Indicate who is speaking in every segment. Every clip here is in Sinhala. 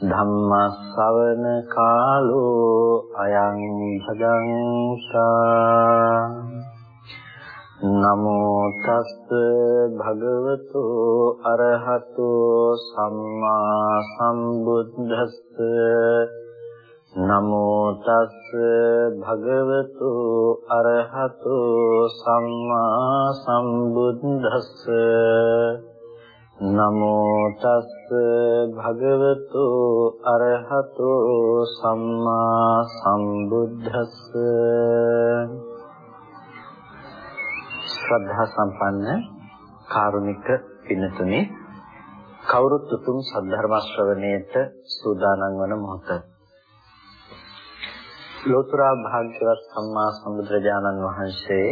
Speaker 1: ධම්මස්සවන කාලෝ අයං භදන්තා නමෝ තස් භගවතු අරහතෝ සම්මා සම්බුද්දස්ස. නමෝ තස් භගවතු අරහතෝ සම්මා සම්බුද්දස්ස. නමෝ තස් භගවතු අරහතෝ සම්මා සම්බුද්දස්ස. ශ්‍රද්ධා සම්පන්න කාරුණික පින්තුනි කවුරුත් උතුම් සද්ධර්ම ශ්‍රවණයට සූදානම් වන මොහොත. ලෝතර භාග්‍යවත් සම්මා සම්බුදුරජාණන් වහන්සේ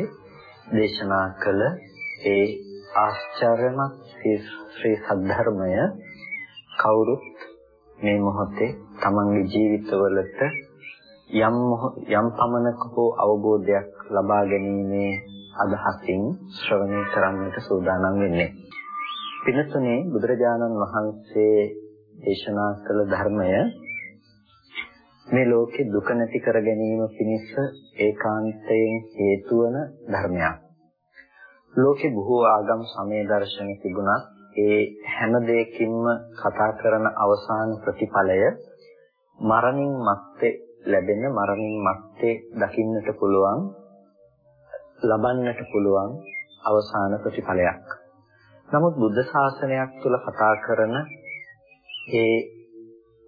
Speaker 1: දේශනා කළ ඒ ආශ්චර්යමත් ශ්‍රී සද්ධර්මය කවුරුත් මේ මොහොතේ තමන්ගේ ජීවිතවලට යම් යම් පමණක හෝ අවබෝධයක් ලබා ගැනීමේ අදහසින් ශ්‍රවණය කරන්නට සූදානම් වෙන්නේ. පින්තුනේ බුදුරජාණන් වහන්සේ දේශනා කළ ධර්මය මේ ලෝකේ දුක නැති කර ගැනීම පිණිස ඒකාන්තයෙන් හේතු වන ධර්මයක්. ලෝකේ බොහෝ ආගම් සමය දර්ශන තිබුණත් ඒ හැම දෙයකින්ම කතා කරන අවසාන ප්‍රතිඵලය මරණින් මත්තේ ලැබෙන මරණින් මත්තේ දකින්නට පුළුවන් ලබන්නට පුළුවන් අවසාන ප්‍රතිඵලයක්. නමුත් බුද්ධ ශාසනයක් තුළ කතා කරන ඒ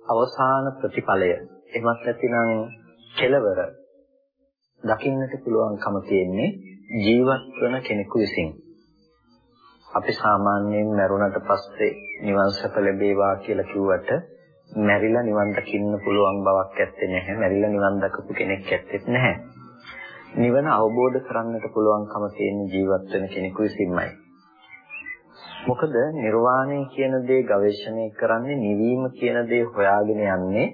Speaker 1: අවසාන ප්‍රතිඵලය එමත් නැතිනම් කෙලවර දකින්නට පුළුවන්කම තියෙන්නේ ජීවත් වන කෙනෙකු විසින්. අපි සාමාන්‍යයෙන් මරුණට පස්සේ නිවන් සැප ලැබේවා කියලා කිව්වට මැරිලා නිවන් දකින්න පුළුවන් බවක් ඇත්තේ නැහැ. මැරිලා නිවන් දකපු කෙනෙක් ඇත්තෙත් නැහැ. නිවන අවබෝධ කරන්නට පුළුවන්කම තියෙන ජීවත් වෙන කෙනෙකු විසින්මයි. මොකද නිර්වාණය කියන දේ ගවේෂණය කරන්නේ නිවීම කියන දේ හොයාගෙන යන්නේ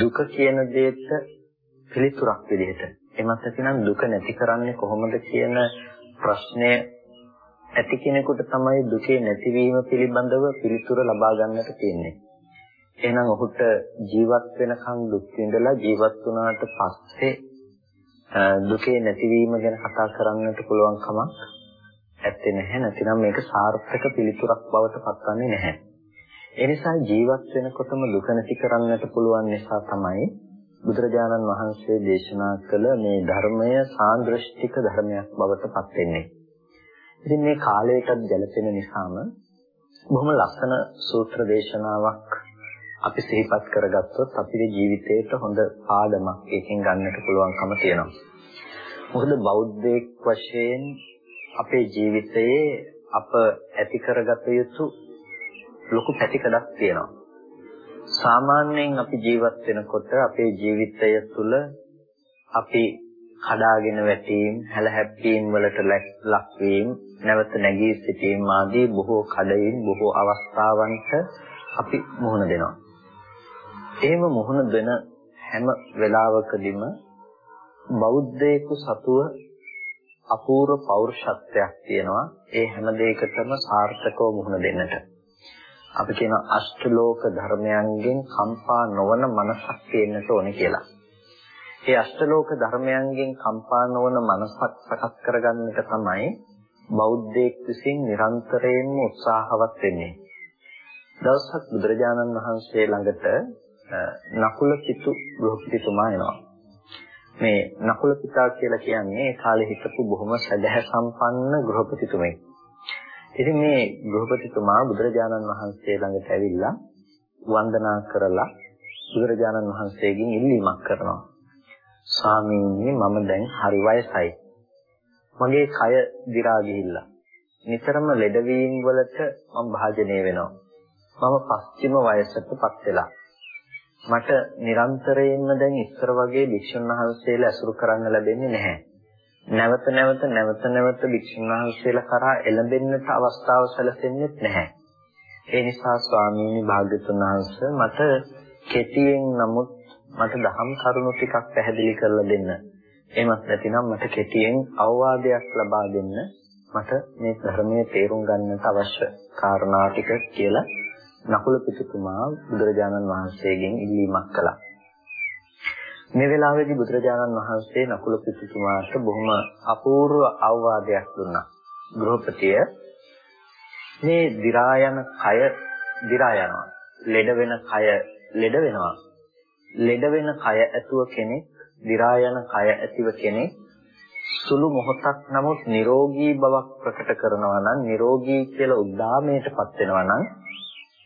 Speaker 1: දුක කියන දෙයට පිළිතුරක් විදිහට. එමත් නැතිනම් දුක නැති කරන්නේ කොහොමද කියන ප්‍රශ්නය ඇති කෙනෙකුට තමයි දුකේ නැතිවීම පිළිබඳව පිළිතුර ලබා ගන්නට තියෙන්නේ. එහෙනම් ඔහුට ජීවත් වෙනකන් දුක් විඳලා ජීවත් වුණාට පස්සේ දුකේ නැතිවීම ගැන කතා කරන්නට පුළුවන් කමක් ඇත්තේ නැහැ. නැතිනම් මේක සාර්ථක පිළිතුරක් බවට පත්වන්නේ නැහැ. ඒ නිසා ජීවත් වෙනකොටම දුක නැති කරන්නට පුළුවන් නිසා තමයි බුදුරජාණන් වහන්සේ දේශනා කළ මේ ධර්මය සාන්දෘෂ්ටික ධර්මයක් බවට පත් වෙන්නේ. ඉතින් මේ කාලයටත් ගැලපෙන නිසාම බොහොම ලස්සන සූත්‍ර දේශනාවක් අපි සිහිපත් කරගත්තොත් අපේ ජීවිතේට හොඳ පාඩමක් එකෙන් ගන්නට පුළුවන්කම තියෙනවා. මොකද බෞද්ධයෙක් වශයෙන් අපේ ජීවිතයේ අප ඇති කරගත යුතු ලොකු පැතිකඩක් තියෙනවා. සාමාන්‍යයෙන් අපි ජීවත් වෙනකොට අපේ ජීවිතය තුළ අපි කඩාගෙන වැටීම්, හැලහැප්පීම් වලට ලක්වීම, නැවත නැගී සිටීම ආදී බොහෝ කඩයින් බොහෝ අවස්ථාවන්ට අපි මුහුණ දෙනවා. එහෙම මුහුණ දෙන හැම වෙලාවකදීම බෞද්ධයෙකු සතුව අපූර්ව පෞරුෂත්වයක් තියෙනවා. ඒ හැම දෙයකටම සාර්ථකව මුහුණ දෙන්නට. අපි කියන අෂ්ටලෝක ධර්මයන්ගෙන් කම්පා නොවන මනසක් තියෙන්නට ඕනේ කියලා. ඒ අෂ්ටලෝක ධර්මයන්ගෙන් කම්පා නොවන මනසක් සකස් කරගන්නට තමයි බෞද්ධයෙක් විසින් නිරන්තරයෙන්ම උත්සාහවත් වෙන්නේ. දවසක් බුදුරජාණන් වහන්සේ ළඟට නකුල පිටු ගෘහපතිතුමා එනවා. මේ නකුල පිතා කියලා කියන්නේ ඒ කාලේ හිටපු බොහොම සදහැ සම්පන්න ගෘහපතිතුමෙක්. ඉතින් මේ ගෘහපතිතුමා බුදුරජාණන් වහන්සේ ළඟට ඇවිල්ලා වන්දනා කරලා බුදුරජාණන් වහන්සේගෙන් ඉල්ලීමක් කරනවා. ස්වාමීනි මම දැන් හරි වයසයි. මගේ කය දි รา ගිහිල්ලා. නිතරම ලෙඩවීම් වලට මම භාජනය වෙනවා. මම පස්චිම වයසටපත් වෙලා මට නිරන්තරයෙන්ම දැන් ඉස්සර වගේ භික්ෂුන් වහන්සේලා ඇසුරු කරන්න ලැබෙන්නේ නැහැ. නැවත නැවත නැවත නැවත භික්ෂුන් වහන්සේලා කරා එළඹෙන්නට අවස්ථාව සැලසෙන්නේ නැහැ. ඒ නිසා ස්වාමීනි භාග්‍යතුන් වහන්සේ මට කෙටියෙන් නමුත් මට දහම් කරුණු ටිකක් පැහැදිලි කරලා දෙන්න. එහෙමත් නැතිනම් මට කෙටියෙන් අවවාදයක් ලබා දෙන්න. මට මේ ධර්මයේ තේරුම් ගන්නට අවශ්‍ය කාරණා ටික කියලා නකුල පිටුතුමා බුදුරජාණන් වහන්සේගෙන් ඉල්ලීමක් කළා. මේ වෙලාවේදී බුදුරජාණන් වහන්සේ නකුල පිටුතුමාට බොහොම අපූර්ව අවවාදයක් දුන්නා. ගෘහපතිය මේ දි รา යන කය දි รา යනවා. ලෙඩ වෙන කය ලෙඩ වෙනවා. ලෙඩ වෙන කය ඇතුව කෙනෙක් දි รา යන කය ඇතිව කෙනෙක් සුළු මොහොතක් නමුත් නිරෝගී බවක් ප්‍රකට කරනවා නම් නිරෝගී කියලා උද්දාමයටපත් වෙනවා නම්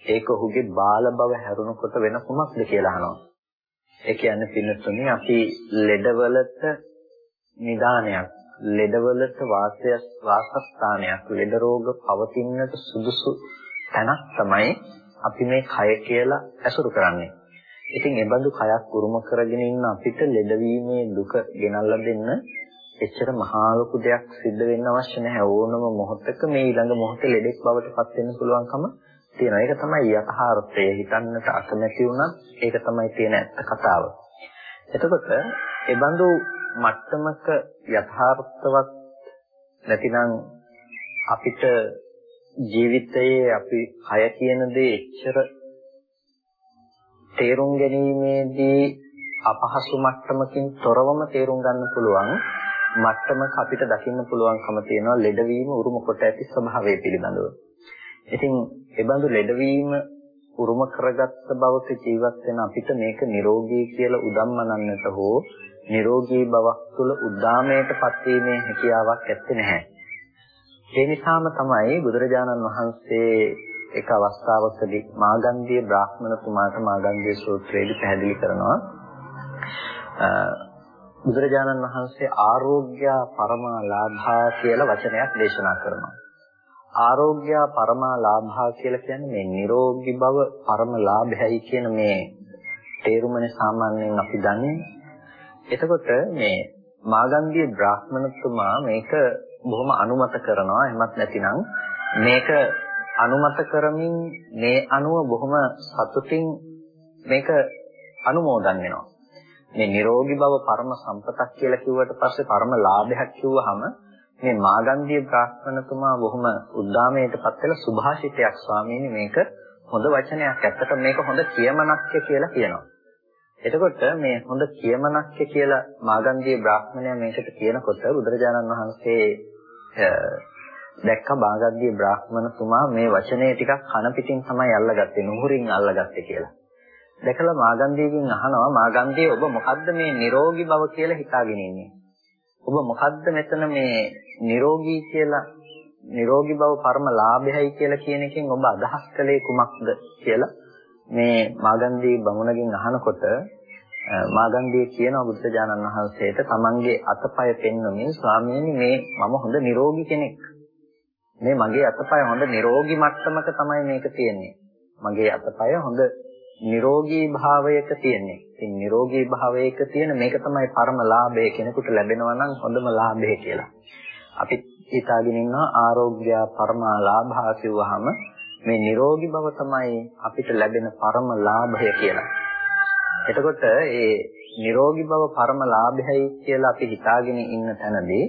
Speaker 1: ඒක ඔහුගේ බාල බව හැරුණකොට වෙන කුමක්ද කියලා අහනවා. ඒ කියන්නේ පින්නතුනේ අපි ලෙඩවලට නිදානයක් ලෙඩවලට වාසය වාසස්ථානයක් ලෙඩ රෝග පවතින්නට සුදුසු තැනක් තමයි අපි මේ කය කියලා ඇසුරු කරන්නේ. ඉතින් ඒ බඳු කයක් උරුම කරගෙන ඉන්න අපිට ලෙඩවීමේ දුක ගෙනල්ලා දෙන්න එච්චර මහා ලොකු දෙයක් සිද්ධ වෙන්න අවශ්‍ය නැහැ. ඕනම මොහොතක මේ ඊළඟ මොහොතේ ලෙඩෙක් බවට පත් වෙන්න පුළුවන්කම තියෙනවා. ඒක තමයි යථාර්ථය. හිතන්නට අකමැති වුණත් ඒක තමයි තියෙන ඇත්ත කතාව. එතකොට ඒ බඳු මට්ටමක යථාර්ථවත් නැතිනම් අපිට ජීවිතයේ අපි කය කියන දේ එච්චර තේරුම් ගැනීමේදී අපහසු මට්ටමකින් තොරවම තේරුම් ගන්න පුළුවන් මට්ටමක අපිට දකින්න පුළුවන්කම තියෙනවා ලෙඩවීම උරුම කොට ඇති ස්වභාවය පිළිබඳව. ඉතින් ඒ බඳු ලෙඩවීම උරුම කරගත්ත බවක ජීවත් වෙන අපිට මේක නිරෝගී කියලා උදම්මනන්නට හෝ නිරෝගී බවක් තුළ උද්දාමයට පත්වීමේ හැකියාවක් ඇත්තේ නැහැ. ඒ නිසාම තමයි බුදුරජාණන් වහන්සේ එක අවස්ථාවකදී මාගන්ධිය බ්‍රාහ්මණතුමාට මාගන්ධිය සූත්‍රයේදී පැහැදිලි කරනවා බුදුරජාණන් වහන්සේ ආරෝග්‍ය පරමාලාභා කියලා වචනයක් දේශනා කරනවා. ආරෝග්‍ය පරමාලාභා කියලා කියන්නේ මේ නිරෝගී බව පරම ලාභයයි කියන මේ තේරුමනේ සාමාන්‍යයෙන් අපි දන්නේ. එතකොට මේ මාගන්ධිය බ්‍රාහ්මණතුමා මේක බොහොම අනුමත කරනවා. එහෙමත් නැතිනම් මේක අනුමත කරමින් මේ අනුව බොහොම සතුටින් මේක අනුමෝදන් වෙනවා. මේ නිරෝගී බව පරම සම්පතක් කියලා කිව්වට පස්සේ පරම ලාභයක් කිව්වහම මේ මාගන්ධිය බ්‍රාහ්මණතුමා බොහොම උද්දාමයටපත් වෙලා සුභාෂිතයක් ස්වාමීනි මේක හොඳ වචනයක්. ඇත්තට මේක හොඳ කියමනක්ය කියලා කියනවා. එතකොට මේ හොඳ කියමනක්ය කියලා මාගන්ධිය බ්‍රාහ්මණයා මේකට කියනකොට බුදුරජාණන් වහන්සේ දැක්ක මාගන්ධිය බ්‍රාහ්මණතුමා මේ වචනේ ටිකක් කන පිටින් තමයි අල්ලගත්තේ නුහුරින් අල්ලගත්තේ කියලා. දැකලා මාගන්ධියකින් අහනවා මාගන්ධිය ඔබ මොකද්ද මේ නිරෝගී බව කියලා හිතාගෙන ඉන්නේ? ඔබ මොකද්ද මෙතන මේ නිරෝගී කියලා නිරෝගී බව පරම ලාභයයි කියලා කියන එකෙන් ඔබ අදහස් කළේ කුමක්ද කියලා මේ මාගන්දී බමුණගෙන් අහනකොට මාගන්දී කියනවා බුදුරජාණන් වහන්සේට තමන්ගේ අතපය පෙන්වමින් ස්වාමීනි මේ මම හොඳ නිරෝගී කෙනෙක්. මේ මගේ අතපය හොඳ නිරෝගී මට්ටමක තමයි මේක තියෙන්නේ. මගේ අතපය හොඳ නිරෝගී භාවයක තියෙන්නේ. ඉතින් නිරෝගී භාවයක තියෙන මේක තමයි පරම ලාභය කෙනෙකුට ලැබෙනවා නම් හොඳම ලාභය කියලා. අපි හිතාගෙන ඉන්නවා ආරෝග්‍ය පරමා ලාභා කිව්වහම මේ නිරෝගී බව තමයි අපිට ලැබෙන පරම ලාභය කියලා. එතකොට ඒ නිරෝගී බව පරම ලාභයයි කියලා අපි හිතාගෙන ඉන්න තැනදී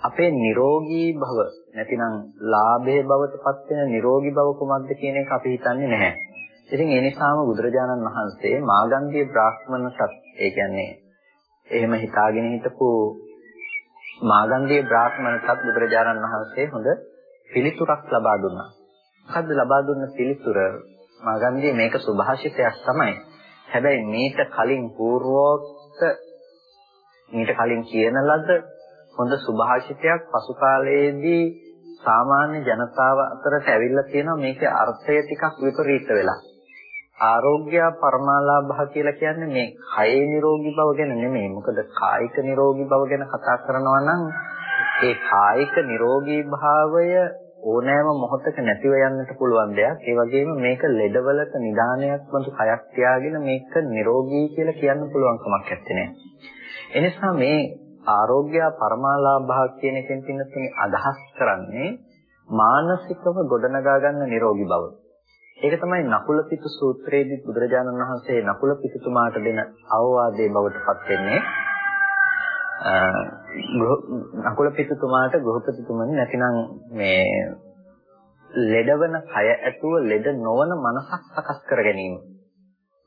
Speaker 1: අපේ නිරෝගී බව නැතිනම් ලාභයේ බවට පත් වෙන නිරෝගී බව කුමක්ද කියන එක අපි හිතන්නේ නැහැ. ඉතින් ඒ නිසාම බුදුරජාණන් වහන්සේ මාගන්ධිය බ්‍රාහ්මණසත් ඒ කියන්නේ එහෙම හිතාගෙන හිටපු මාගන්ධිය බ්‍රාහ්මණසත් බුදුරජාණන් වහන්සේ හොඳ පිළිතුරක් ලබා දුන්නා. මොකද්ද ලබා දුන්න පිළිතුර? මාගන්ධිය මේක සුභාෂිතයක් තමයි. හැබැයි මේක කලින් పూర్වෝක්ත මීට කලින් කියන ලද හොඳ සුභාෂිතයක් පසු කාලයේදී සාමාන්‍ය ජනතාව අතරට ඇවිල්ලා තියෙනවා මේකේ අර්ථය ටිකක් විපරීත වෙලා. ආරෝග්‍ය පරමාලාභ කියලා කියන්නේ මේ කයේ නිරෝගී බව ගැන නෙමෙයි. මොකද කායික නිරෝගී බව ගැන කතා කරනවා නම් ඒ කායික නිරෝගී භාවය ඕනෑම මොහොතක නැතිව යන්නට පුළුවන් දෙයක්. ඒ වගේම මේක ලෙඩවලට නිදානයක් වතු කයක් තියාගෙන මේක නිරෝගී කියලා කියන්න පුළුවන් කමක් නැත්තේ. එනිසා මේ ආරෝග්‍ය පරමාලාභා කියන එකෙන් පින්නතුනේ අදහස් කරන්නේ මානසිකව ගොඩනගා ගන්න නිරෝගී බව. ඒක තමයි නකුල පිටු සූත්‍රයේදී බුදුරජාණන් වහන්සේ නකුල පිටුතුමාට දෙන අවවාදයේ බවට පත් වෙන්නේ. නකුල පිටුතුමාට ගෘහපතිතුමනි නැතිනම් මේ ලෙඩවන කය ඇතුව ලෙඩ නොවන මනසක් සකස් කර ගැනීම.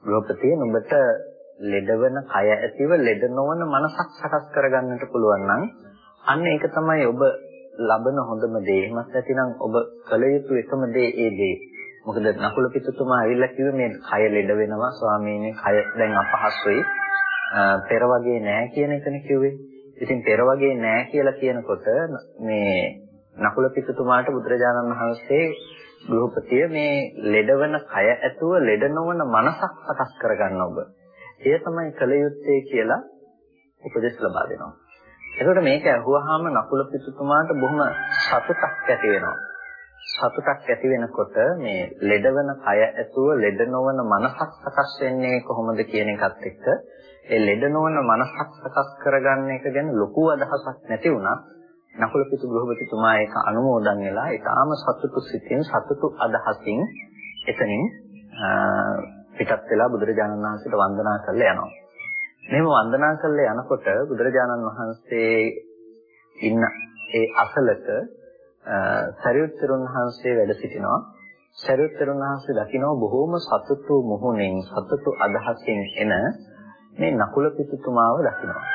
Speaker 1: ගෘහපතිය නුඹට ලෙඩවන කය ඇතිව ලෙඩ නොවන මනසක් සකස් කරගන්නට පුළුවන් නම් අන්න ඒක තමයි ඔබ ලබන හොඳම දේ. එහෙමත් නැතිනම් ඔබ කල යුතු එකම දේ ඒ දේ. මොකද නකුල පිටුතුමා ඇවිල්ලා කිව්වේ මේ කය ලෙඩ වෙනවා ස්වාමීනි කය දැන් අපහසුයි. පෙර වගේ නෑ කියන එකනේ කිව්වේ. ඉතින් පෙර වගේ නෑ කියලා කියනකොට මේ නකුල පිටුතුමාට බුදුරජාණන් වහන්සේ ගෘහපතිය මේ ලෙඩවන කය ඇතුව ලෙඩ නොවන මනසක් සකස් කරගන්න ඔබ. එය තමයි කල යුත්තේ කියලා උපදෙස් ලබා දෙනවා. එතකොට මේක අහුවාම නකුල පිටුතුමාට බොහොම සතුටක් ඇති වෙනවා. සතුටක් ඇති වෙනකොට මේ ලෙඩවන කය ඇතුව ලෙඩ නොවන මනසක් සකස් වෙන්නේ කොහොමද කියන එකත් එක්ක ඒ ලෙඩ නොවන මනසක් සකස් කරගන්න එක ගැන ලොකු අදහසක් නැති වුණා නකුල පිටු ගෘහපතිතුමා ඒක අනුමෝදන් වෙලා ඊටාම සතුටු සිතින් සතුටු අදහසින් එතනින් පිටත් වෙලා බුදුරජාණන් වහන්සේට වන්දනා කරලා යනවා. මෙහෙම වන්දනා කරලා යනකොට බුදුරජාණන් වහන්සේ ඉන්න ඒ අසලක සරියුත්තරුන් වහන්සේ වැඩ සිටිනවා. සරියුත්තරුන් වහන්සේ දකිනවා බොහෝම සතුටු මුහුණෙන් සතුටු අදහසින් එන මේ නකුල පිටුතුමාව දකිනවා.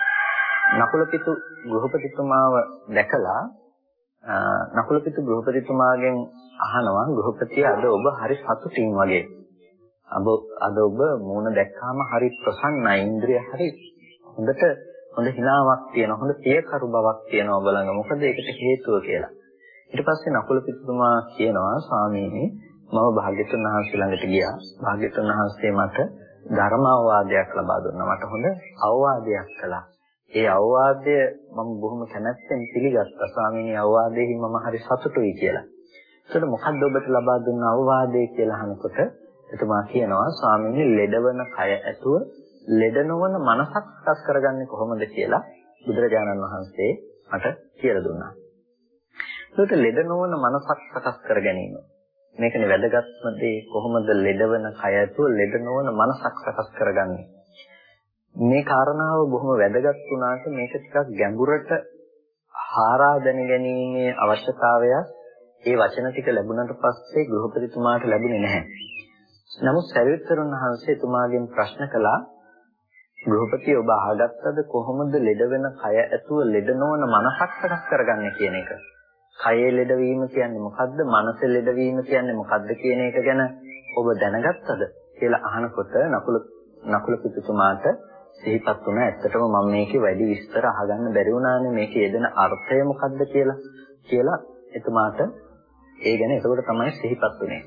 Speaker 1: නකුල පිටු ගෘහපතිතුමාව දැකලා නකුල පිටු ගෘහපතිතුමාගෙන් අහනවා ගෘහපතිය අද ඔබ හරි සතුටින් වගේ. අබ අද ඔබ මූණ දැක්කාම හරි ප්‍රසන්නයි ඉන්ද්‍රිය හරි හොඳට හොඳ හිනාවක් තියෙන හොඳ පියකරු බවක් තියෙනවා බලන්න මොකද ඒකට හේතුව කියලා ඊට පස්සේ නකුල පිටුතුමා කියනවා ස්වාමීනි මම භාග්‍යතුන් වහන්සේ ළඟට ගියා. භාග්‍යතුන් වහන්සේ මට ධර්ම අවවාදයක් ලබා දුන්නා. මට හොඳ අවවාදයක් කළා. ඒ අවවාදය මම බොහොම කැමැත්තෙන් පිළිගත්තා. ස්වාමීනි අවවාදයෙන් මම හරි සතුටුයි කියලා. එතකොට මොකද්ද ඔබට ලබා දුන්න අවවාදය කියලා අහනකොට එතුමා කියනවා ස්වාමීනි ලෙඩවන කය ඇතුව ලෙඩ නොවන මනසක් සකස් කරගන්නේ කොහොමද කියලා බුදුරජාණන් වහන්සේ මට කියලා දුන්නා. ඒකට ලෙඩ නොවන මනසක් සකස් කර ගැනීම. මේකනේ වැදගත්ම දේ කොහොමද ලෙඩවන කය ඇතුව ලෙඩ නොවන මනසක් සකස් කරගන්නේ. මේ කාරණාව බොහොම වැදගත් වුණාට මේක ටිකක් ගැඹුරට හාරා දැනගැනීමේ අවශ්‍යතාවය ඒ වචන ටික ලැබුණට පස්සේ ගෘහපතිතුමාට ලැබුණේ නැහැ. නමුත් සරියුත්තරුන් වහන්සේ එතුමාගෙන් ප්‍රශ්න කළා ගෘහපති ඔබ අහගත්තද කොහොමද ලෙඩ වෙන කය ඇතුව ලෙඩ නොවන මනසක් සකස් කරගන්නේ කියන එක? කයේ ලෙඩවීම කියන්නේ මොකද්ද? මනස ලෙඩවීම කියන්නේ මොකද්ද කියන එක ගැන ඔබ දැනගත්තද කියලා අහනකොට නකුල නකුල පිටුතුමාට සිහිපත් වුණා ඇත්තටම මම මේකේ වැඩි විස්තර අහගන්න බැරි වුණානේ මේකේ යෙදෙන අර්ථය මොකද්ද කියලා කියලා එතුමාට ඒ ගැන එතකොට තමයි සිහිපත් වුනේ.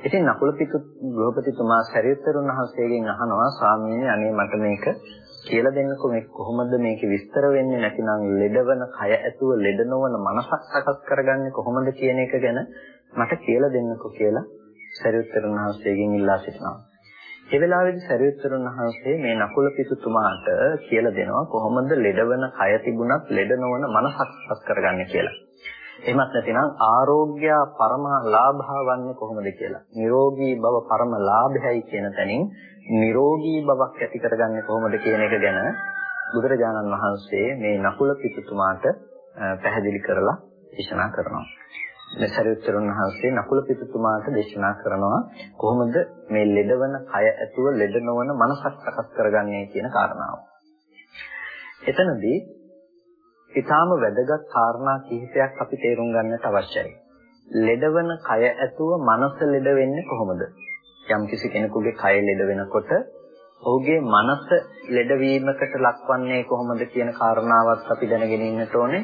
Speaker 1: ඉතින් නකුල පිටු ගෘහපතිතුමා සරියුත්තරුන් වහන්සේගෙන් අහනවා ස්වාමීනි අනේ මට මේක කියලා දෙන්නකෝ මේ කොහොමද මේක විස්තර වෙන්නේ නැතිනම් ලෙඩවන කය ඇතුව ලෙඩ නොවන මනසක් සකස් කරගන්නේ කොහොමද කියන එක ගැන මට කියලා දෙන්නකෝ කියලා සරියුත්තරුන් වහන්සේගෙන් ඉල්ලා සිටිනවා. ඒ වෙලාවේදී සරියුත්තරුන් වහන්සේ මේ නකුල පිටුතුමාට කියලා දෙනවා කොහොමද ලෙඩවන කය තිබුණත් ලෙඩ නොවන මනසක් සකස් කරගන්නේ කියලා. එහෙමත් නැතිනම් ආරෝග්‍ය පරම ලාභා වන්නේ කොහොමද කියලා. නිරෝගී බව පරම ලාභයයි කියන තැනින් නිරෝගී බවක් ඇති කරගන්නේ කොහොමද කියන එක ගැන බුදුරජාණන් වහන්සේ මේ නකුල පිටුතුමාට පැහැදිලි කරලා දේශනා කරනවා. මෙසරියුත්තරුන් වහන්සේ නකුල පිටුතුමාට දේශනා කරනවා කොහොමද මේ ලෙඩවන කය ඇතුව ලෙඩ නොවන මනසක් සකස් කරගන්නේ කියන කාරණාව. එතනදී ඊටාම වැදගත් කාරණා කිහිපයක් අපි තේරුම් ගන්නට අවශ්‍යයි. ලෙඩවන කය ඇතුව මනස ලෙඩ වෙන්නේ කොහොමද? යම්කිසි කෙනෙකුගේ කය ලෙඩ වෙනකොට ඔහුගේ මනස ලෙඩවීමකට ලක්වන්නේ කොහොමද කියන කාරණාවත් අපි දැනගෙන ඉන්නට ඕනේ.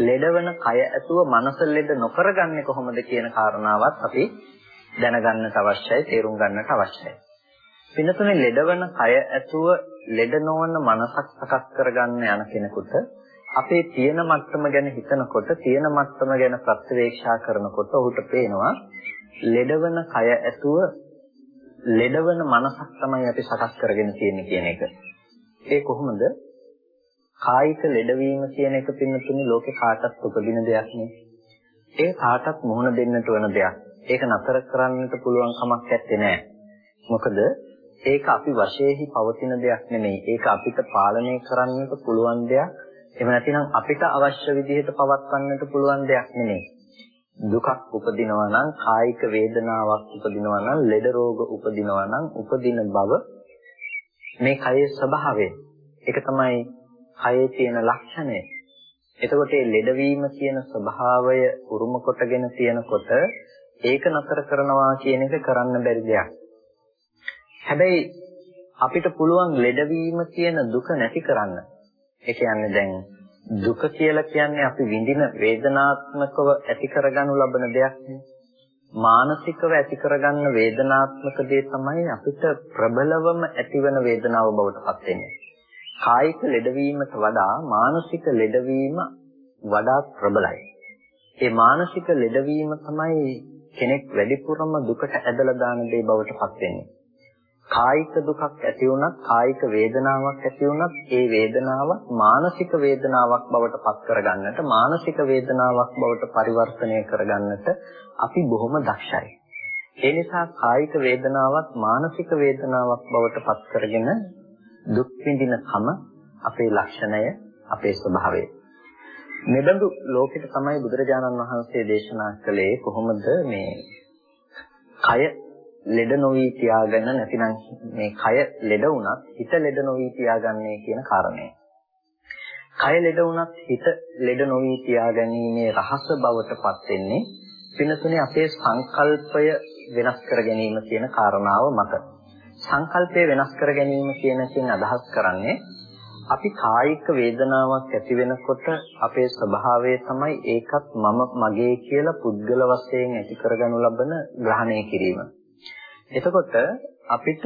Speaker 1: ලෙඩවන කය ඇතුව මනස ලෙඩ නොකරගන්නේ කොහොමද කියන කාරණාවත් අපි දැනගන්නට අවශ්‍යයි, තේරුම් ගන්නට අවශ්‍යයි. පින්නතුනේ ලෙඩවන කය ඇතුව ලෙඩ නොවන මනසක් සකස් කරගන්න යන කෙනෙකුට අපේ තියෙන මට්ටම ගැන හිතනකොට තියෙන මට්ටම ගැන ප්‍රත්‍යවේක්ෂා කරනකොට ඔහුට පේනවා ලෙඩවන කය ඇතුව ලෙඩවන මනසක් තමයි අපි සකස් කරගෙන තියෙන්නේ කියන එක. ඒ කොහොමද? කායික ලෙඩවීම කියන එක පින්නතුනි ලෝකේ කාටත් උපදින දෙයක් නේ. ඒ කාටත් මුහුණ දෙන්නට වෙන දෙයක්. ඒක නතර කරන්නට පුළුවන් කමක් නැත්තේ නෑ. මොකද ඒක අපි වශයෙන්හි පවතින දෙයක් නෙමෙයි. ඒක අපිට පාලනය කරන්නට පුළුවන් දෙයක්. එහෙම නැතිනම් අපිට අවශ්‍ය විදිහට පවත්වන්නට පුළුවන් දෙයක් නෙමෙයි. දුකක් උපදිනවා නම් කායික වේදනාවක් උපදිනවා නම් ලෙඩ රෝග උපදිනවා නම් උපදින බව මේ කයේ ස්වභාවය. ඒක තමයි කයේ තියෙන ලක්ෂණය. එතකොට මේ ලෙඩවීම කියන ස්වභාවය උරුම කොටගෙන තියෙනකොට ඒක නතර කරනවා කියන එක කරන්න බැරි දෙයක්. හැබැයි අපිට පුළුවන් ලෙඩවීම කියන දුක නැති කරන්න. ඒ කියන්නේ දැන් දුක කියලා කියන්නේ අපි විඳින වේදනාත්මකව ඇති කරගනු ලබන දෙයක් නේ. මානසිකව ඇති කරගන්න වේදනාත්මක දේ තමයි අපිට ප්‍රබලවම ඇතිවන වේදනාව බවට පත් වෙන්නේ. කායික ලෙඩවීමට වඩා මානසික ලෙඩවීම වඩා ප්‍රබලයි. ඒ මානසික ලෙඩවීම තමයි කෙනෙක් වැඩිපුරම දුකට ඇදලා දාන දේ බවට පත් වෙන්නේ. කායික දුකක් ඇති වුණත් කායික වේදනාවක් ඇති වුණත් ඒ වේදනාව මානසික වේදනාවක් බවට පත් කරගන්නට මානසික වේදනාවක් බවට පරිවර්තනය කරගන්නට අපි බොහොම දක්ෂයි. ඒ නිසා කායික වේදනාවක් මානසික වේදනාවක් බවට පත් කරගෙන දුක් විඳින කම අපේ ලක්ෂණය අපේ ස්වභාවය. මෙබඳු ලෝකෙට තමයි බුදුරජාණන් වහන්සේ දේශනා කළේ කොහොමද මේ කය ලෙඩ නොවි තියාගෙන නැතිනම් මේ කය ලෙඩ වුණත් හිත ලෙඩ නොවි තියාගන්නේ කියන කාරණය. කය ලෙඩ වුණත් හිත ලෙඩ නොවි තියාගැනීමේ රහස බවට පත් වෙන්නේ පිනතුනේ අපේ සංකල්පය වෙනස් කර ගැනීම කියන කාරණාව මත. සංකල්පය වෙනස් කර ගැනීම කියන එකෙන් අදහස් කරන්නේ අපි කායික වේදනාවක් ඇති වෙනකොට අපේ ස්වභාවය තමයි ඒකත් මම මගේ කියලා පුද්ගල වශයෙන් ඇති කරගනු ලබන ග්‍රහණය කිරීම. එතකොට අපිට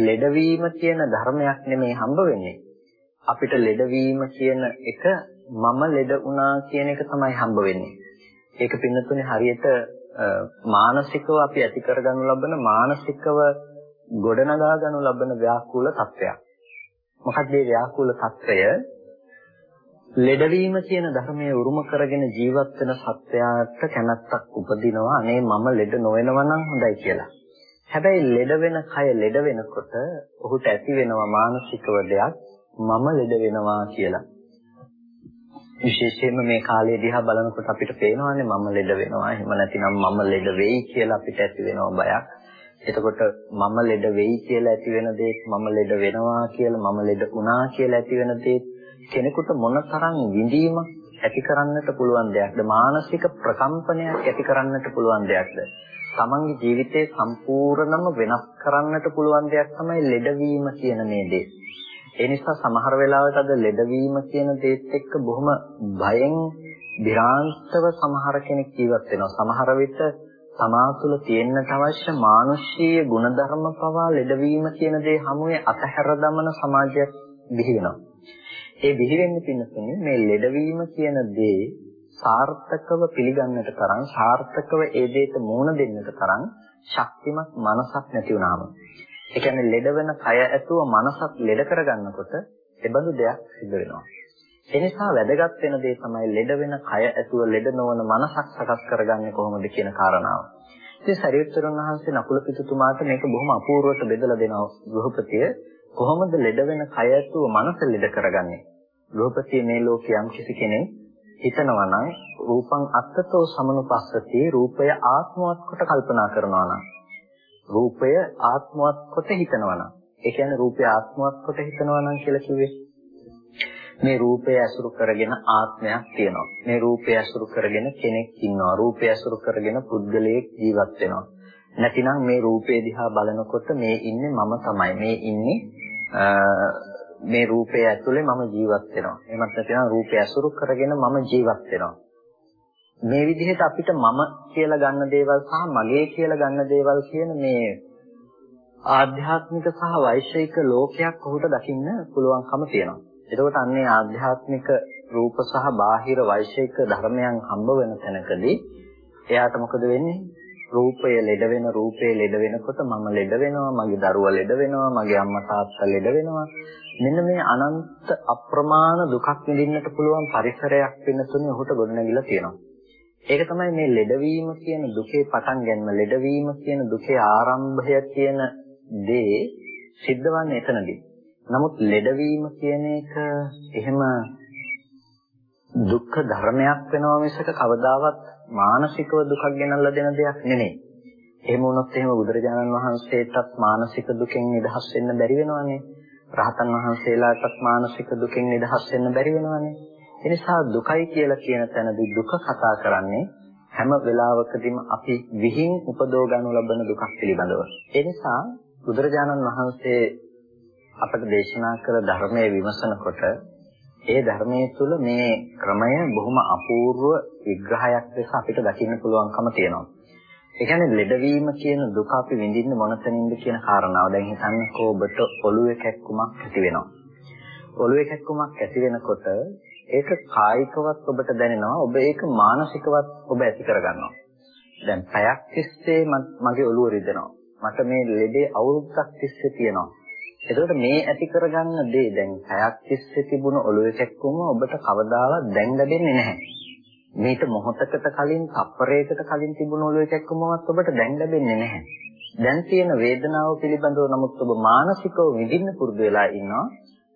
Speaker 1: ලෙඩවීම කියන ධර්මයක් නෙමේ හම්බ වෙන්නේ. අපිට ලෙඩවීම කියන එක මම ලෙඩ වුණා කියන එක තමයි හම්බ වෙන්නේ. ඒක පින්නතුනේ හරියට මානසිකව අපි ඇති කරගනු ලබන මානසිකව ගොඩනගා ගනු ලබන ව්‍යාකූල తත්වයක්. මොකක්ද මේ ව්‍යාකූල తත්වය? ලෙඩවීම කියන ධර්මයේ උරුම කරගෙන ජීවත් වෙන සත්‍යයට කැමැත්තක් උපදිනවා අනේ මම ලෙඩ නොවෙනවා නම් හොඳයි කියලා. හැබැයි ලෙඩ වෙන කය ලෙඩ වෙනකොට ඔහුට ඇති වෙනවා මානසිකව දෙයක් මම ලෙඩ වෙනවා කියලා. විශේෂයෙන්ම මේ කාලේ දිහා බලනකොට අපිට පේනවානේ මම ලෙඩ වෙනවා. එහෙම නැතිනම් මම ලෙඩ වෙයි කියලා අපිට ඇති වෙනවා බයක්. එතකොට මම ලෙඩ වෙයි කියලා ඇති වෙන දේත් මම ලෙඩ වෙනවා කියලා මම ලෙඩ වුණා කියලා ඇති වෙන දේත් කෙනෙකුට මොනතරම් විඳීම ඇති කරන්නට පුළුවන් දෙයක්ද මානසික ප්‍රකම්පනයක් ඇති කරන්නට පුළුවන් දෙයක්ද තමන්ගේ ජීවිතේ සම්පූර්ණම වෙනස් කරන්නට පුළුවන් දෙයක් තමයි ලෙඩවීම කියන මේ දේ. ඒ නිසා සමහර වෙලාවට අද ලෙඩවීම කියන දේත් එක්ක බොහොම බයෙන් විරාන්තව සමහර කෙනෙක් ජීවත් වෙනවා. සමහර විට තමා තුළ තියෙන්නට අවශ්‍ය මානුෂීය ගුණධර්ම පවා ලෙඩවීම කියන දේ හැමුවේ අතහැර දමන සමාජයක් බිහි වෙනවා. ඒ බිහි වෙන්නේ පින්නතුනේ මේ ලෙඩවීම කියන දේ සාර්ථකව පිළිගන්නට තරම් සාර්ථකව ඒ දෙයට මුහුණ දෙන්නට තරම් ශක්තිමත් මනසක් නැති වුනහම. ඒ කියන්නේ ලෙඩ වෙන කය ඇතුව මනසක් ලෙඩ කරගන්නකොට එබඳු දෙයක් සිද්ධ වෙනවා. එනිසා වැදගත් වෙන දේ තමයි ලෙඩ වෙන කය ඇතුව ලෙඩ නොවන මනසක් සකස් කරගන්නේ කොහොමද කියන කාරණාව. ඉතින් සරියුත්තරුන් වහන්සේ නකුල පිටුතුමාට මේක බොහොම අපූර්වට බෙදලා දෙනවා ගෘහපතිය කොහොමද ලෙඩ වෙන කය ඇතුව මනස ලෙඩ කරගන්නේ. ගෘහපතිය මේ ලෝකයේ යම් කිසි කෙනෙක් හිතනවා නම් රූපං අත්තතෝ සමනුපස්සති රූපය ආත්මවත් කොට කල්පනා කරනවා නම් රූපය ආත්මවත් කොට හිතනවා නම් ඒ කියන්නේ රූපය ආත්මවත් කොට හිතනවා නම් කියලා කිව්වේ මේ රූපය ඇසුරු කරගෙන ආත්මයක් තියෙනවා. මේ රූපය ඇසුරු කරගෙන කෙනෙක් ඉන්නවා. රූපය ඇසුරු කරගෙන පුද්ගලයෙක් ජීවත් වෙනවා. නැතිනම් මේ රූපේ දිහා බලනකොට මේ ඉන්නේ මම තමයි. මේ ඉන්නේ මේ රූපය ඇතුලේ මම ජීවත් වෙනවා. එහෙමත් නැත්නම් රූපය ඇසුරු කරගෙන මම ජීවත් වෙනවා. මේ විදිහට අපිට මම කියලා ගන්න දේවල් සහ මගේ කියලා ගන්න දේවල් කියන මේ ආධ්‍යාත්මික සහ වෛශ්වික ලෝකයක් ඔහුට දකින්න පුළුවන්කම තියෙනවා. එතකොට අන්නේ ආධ්‍යාත්මික රූප සහ බාහිර වෛශේක ධර්මයන් හම්බ වෙන තැනකදී එයාට මොකද වෙන්නේ? රූපය ලෙඩ වෙන රූපේ ලෙඩ වෙනකොට මම ලෙඩ වෙනවා මගේ දරුවා ලෙඩ වෙනවා මගේ අම්මා තාත්තා ලෙඩ වෙනවා. මෙන්න මේ අනන්ත අප්‍රමාණ දුකක් විඳින්නට පුළුවන් පරිසරයක් වෙන තුනේ ඔහුට ගොඩනැගිලා තියෙනවා. ඒක තමයි මේ ලෙඩවීම කියන දුකේ පටන් ගැනීම ලෙඩවීම කියන දුකේ ආරම්භය කියන දේ සිද්ධවන්නේ එතනදී. නමුත් ලෙඩවීම කියන එක එහෙම දුක්ඛ ධර්මයක් වෙනවා මිසක කවදාවත් මානසිකව දුකක් ගෙනල්ලා දෙන දෙයක් නෙමෙයි. එහෙම වුණොත් එහෙම බුදුරජාණන් වහන්සේටත් මානසික දුකෙන් නිදහස් වෙන්න බැරි වෙනවනේ. රහතන් වහන්සේලාටත් මානසික දුකෙන් නිදහස් වෙන්න බැරි වෙනවනේ. ඒ නිසා දුකයි කියලා කියන තැනදී දුක කතා කරන්නේ හැම වෙලාවකදීම අපි විහිං උපදව ගන්නු ලබන දුකක් පිළිබඳව. ඒ නිසා බුදුරජාණන් වහන්සේ අපට දේශනා කළ ධර්මයේ විමසනකොට ඒ ධර්මයේ තුල මේ ක්‍රමය බොහොම අපූර්ව විග්‍රහයක් ලෙස අපිට දකින්න පුළුවන්කම තියෙනවා. ඒ කියන්නේ ලෙඩවීම කියන දුක අපි විඳින්නේ මොන තැනින්ද කියන කාරණාව. දැන් හිතන්නකෝ ඔබට ඔළුවේ කැක්කුමක් ඇති වෙනවා. ඔළුවේ කැක්කුමක් ඇති වෙනකොට ඒක කායිකවත් ඔබට දැනෙනවා. ඔබ ඒක මානසිකවත් ඔබ ඇති කරගන්නවා. දැන් පැයක් තිස්සේ මගේ ඔළුව රිදෙනවා. මට මේ ලෙඩේ අවුරුද්දක් තිස්සේ තියෙනවා. එතකොට මේ ඇති කරගන්න දේ දැන් පැයක් තිස්සේ තිබුණු ඔළුවේ කැක්කුම ඔබට කවදාවත් දැන් ලැබෙන්නේ නැහැ. මේක මොහොතකට කලින් තප්පරයකට කලින් තිබුණු ඔළුවේ කැක්කුමවත් ඔබට දැන් ලැබෙන්නේ නැහැ. දැන් තියෙන වේදනාව පිළිබඳව නමුත් ඔබ මානසිකව විඳින්න පුරුදු වෙලා ඉන්නවා.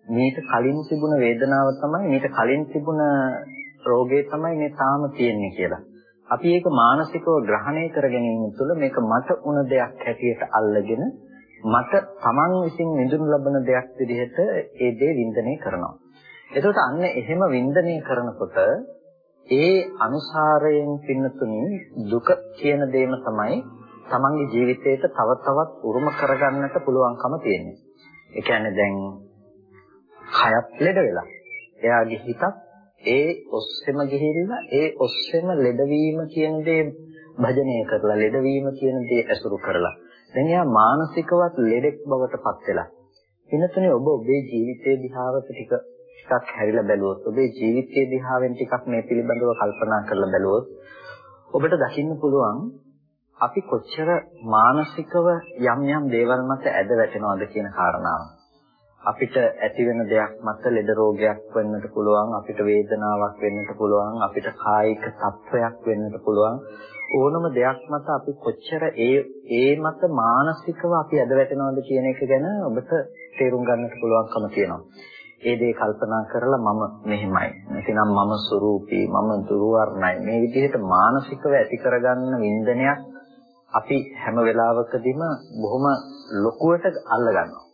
Speaker 1: මේක කලින් තිබුණ වේදනාව තමයි මේක කලින් තිබුණ රෝගේ තමයි මේ තාම තියෙන්නේ කියලා. අපි ඒක මානසිකව ග්‍රහණය කර ගැනීම තුළ මේක මට උන දෙයක් හැටියට අල්ලගෙන මට Taman විසින් විඳිනු ලබන දෙයක් විදිහට ඒ දේ වින්දනය කරනවා. එතකොට අන්න එහෙම වින්දනය කරනකොට ඒ අනුසාරයෙන් පින්නතුනි දුක කියන දේම තමයි Tamanගේ ජීවිතේට තව තවත් උරුම කරගන්නට පුළුවන්කම තියෙන්නේ. ඒ කියන්නේ දැන් කයත් ලෙඩ වෙලා. එයාගේ හිතත් ඒ ඔස්සෙම ගිහිල්ලා ඒ ඔස්සෙම ලෙඩවීම කියන දේ භජනය කරලා ලෙඩවීම කියන දේ ඇසුරු කරලා දැන් එයා මානසිකවත් ලෙඩෙක් බවට පත් වෙලා. වෙනතුනේ ඔබ ඔබේ ජීවිතයේ දිහාවට ටික ටිකක් හැරිලා බැලුවොත් ඔබේ ජීවිතයේ දිහාවෙන් ටිකක් මේ පිළිබඳව කල්පනා කරලා බැලුවොත් ඔබට දකින්න පුළුවන් අපි කොච්චර මානසිකව යම් යම් දේවල් මත ඇද වැටෙනවද කියන කාරණාව. අපිට ඇති වෙන දෙයක් මත ලෙඩ රෝගයක් වෙන්නට පුළුවන් අපිට වේදනාවක් වෙන්නට පුළුවන් අපිට කායික තත්වයක් වෙන්නට පුළුවන් ඕනම දෙයක් මත අපි කොච්චර ඒ ඒ මත මානසිකව අපි ඇද වැටෙනවද කියන එක ගැන ඔබට තේරුම් ගන්නට පුළුවන්කම තියෙනවා. ඒ දේ කල්පනා කරලා මම මෙහෙමයි. නැතිනම් මම ස්වરૂපී, මම දුර්වර්ණයි. මේ විදිහට මානසිකව ඇති කරගන්න වින්දනයක් අපි හැම වෙලාවකදීම බොහොම ලොකුවට අල්ල ගන්නවා.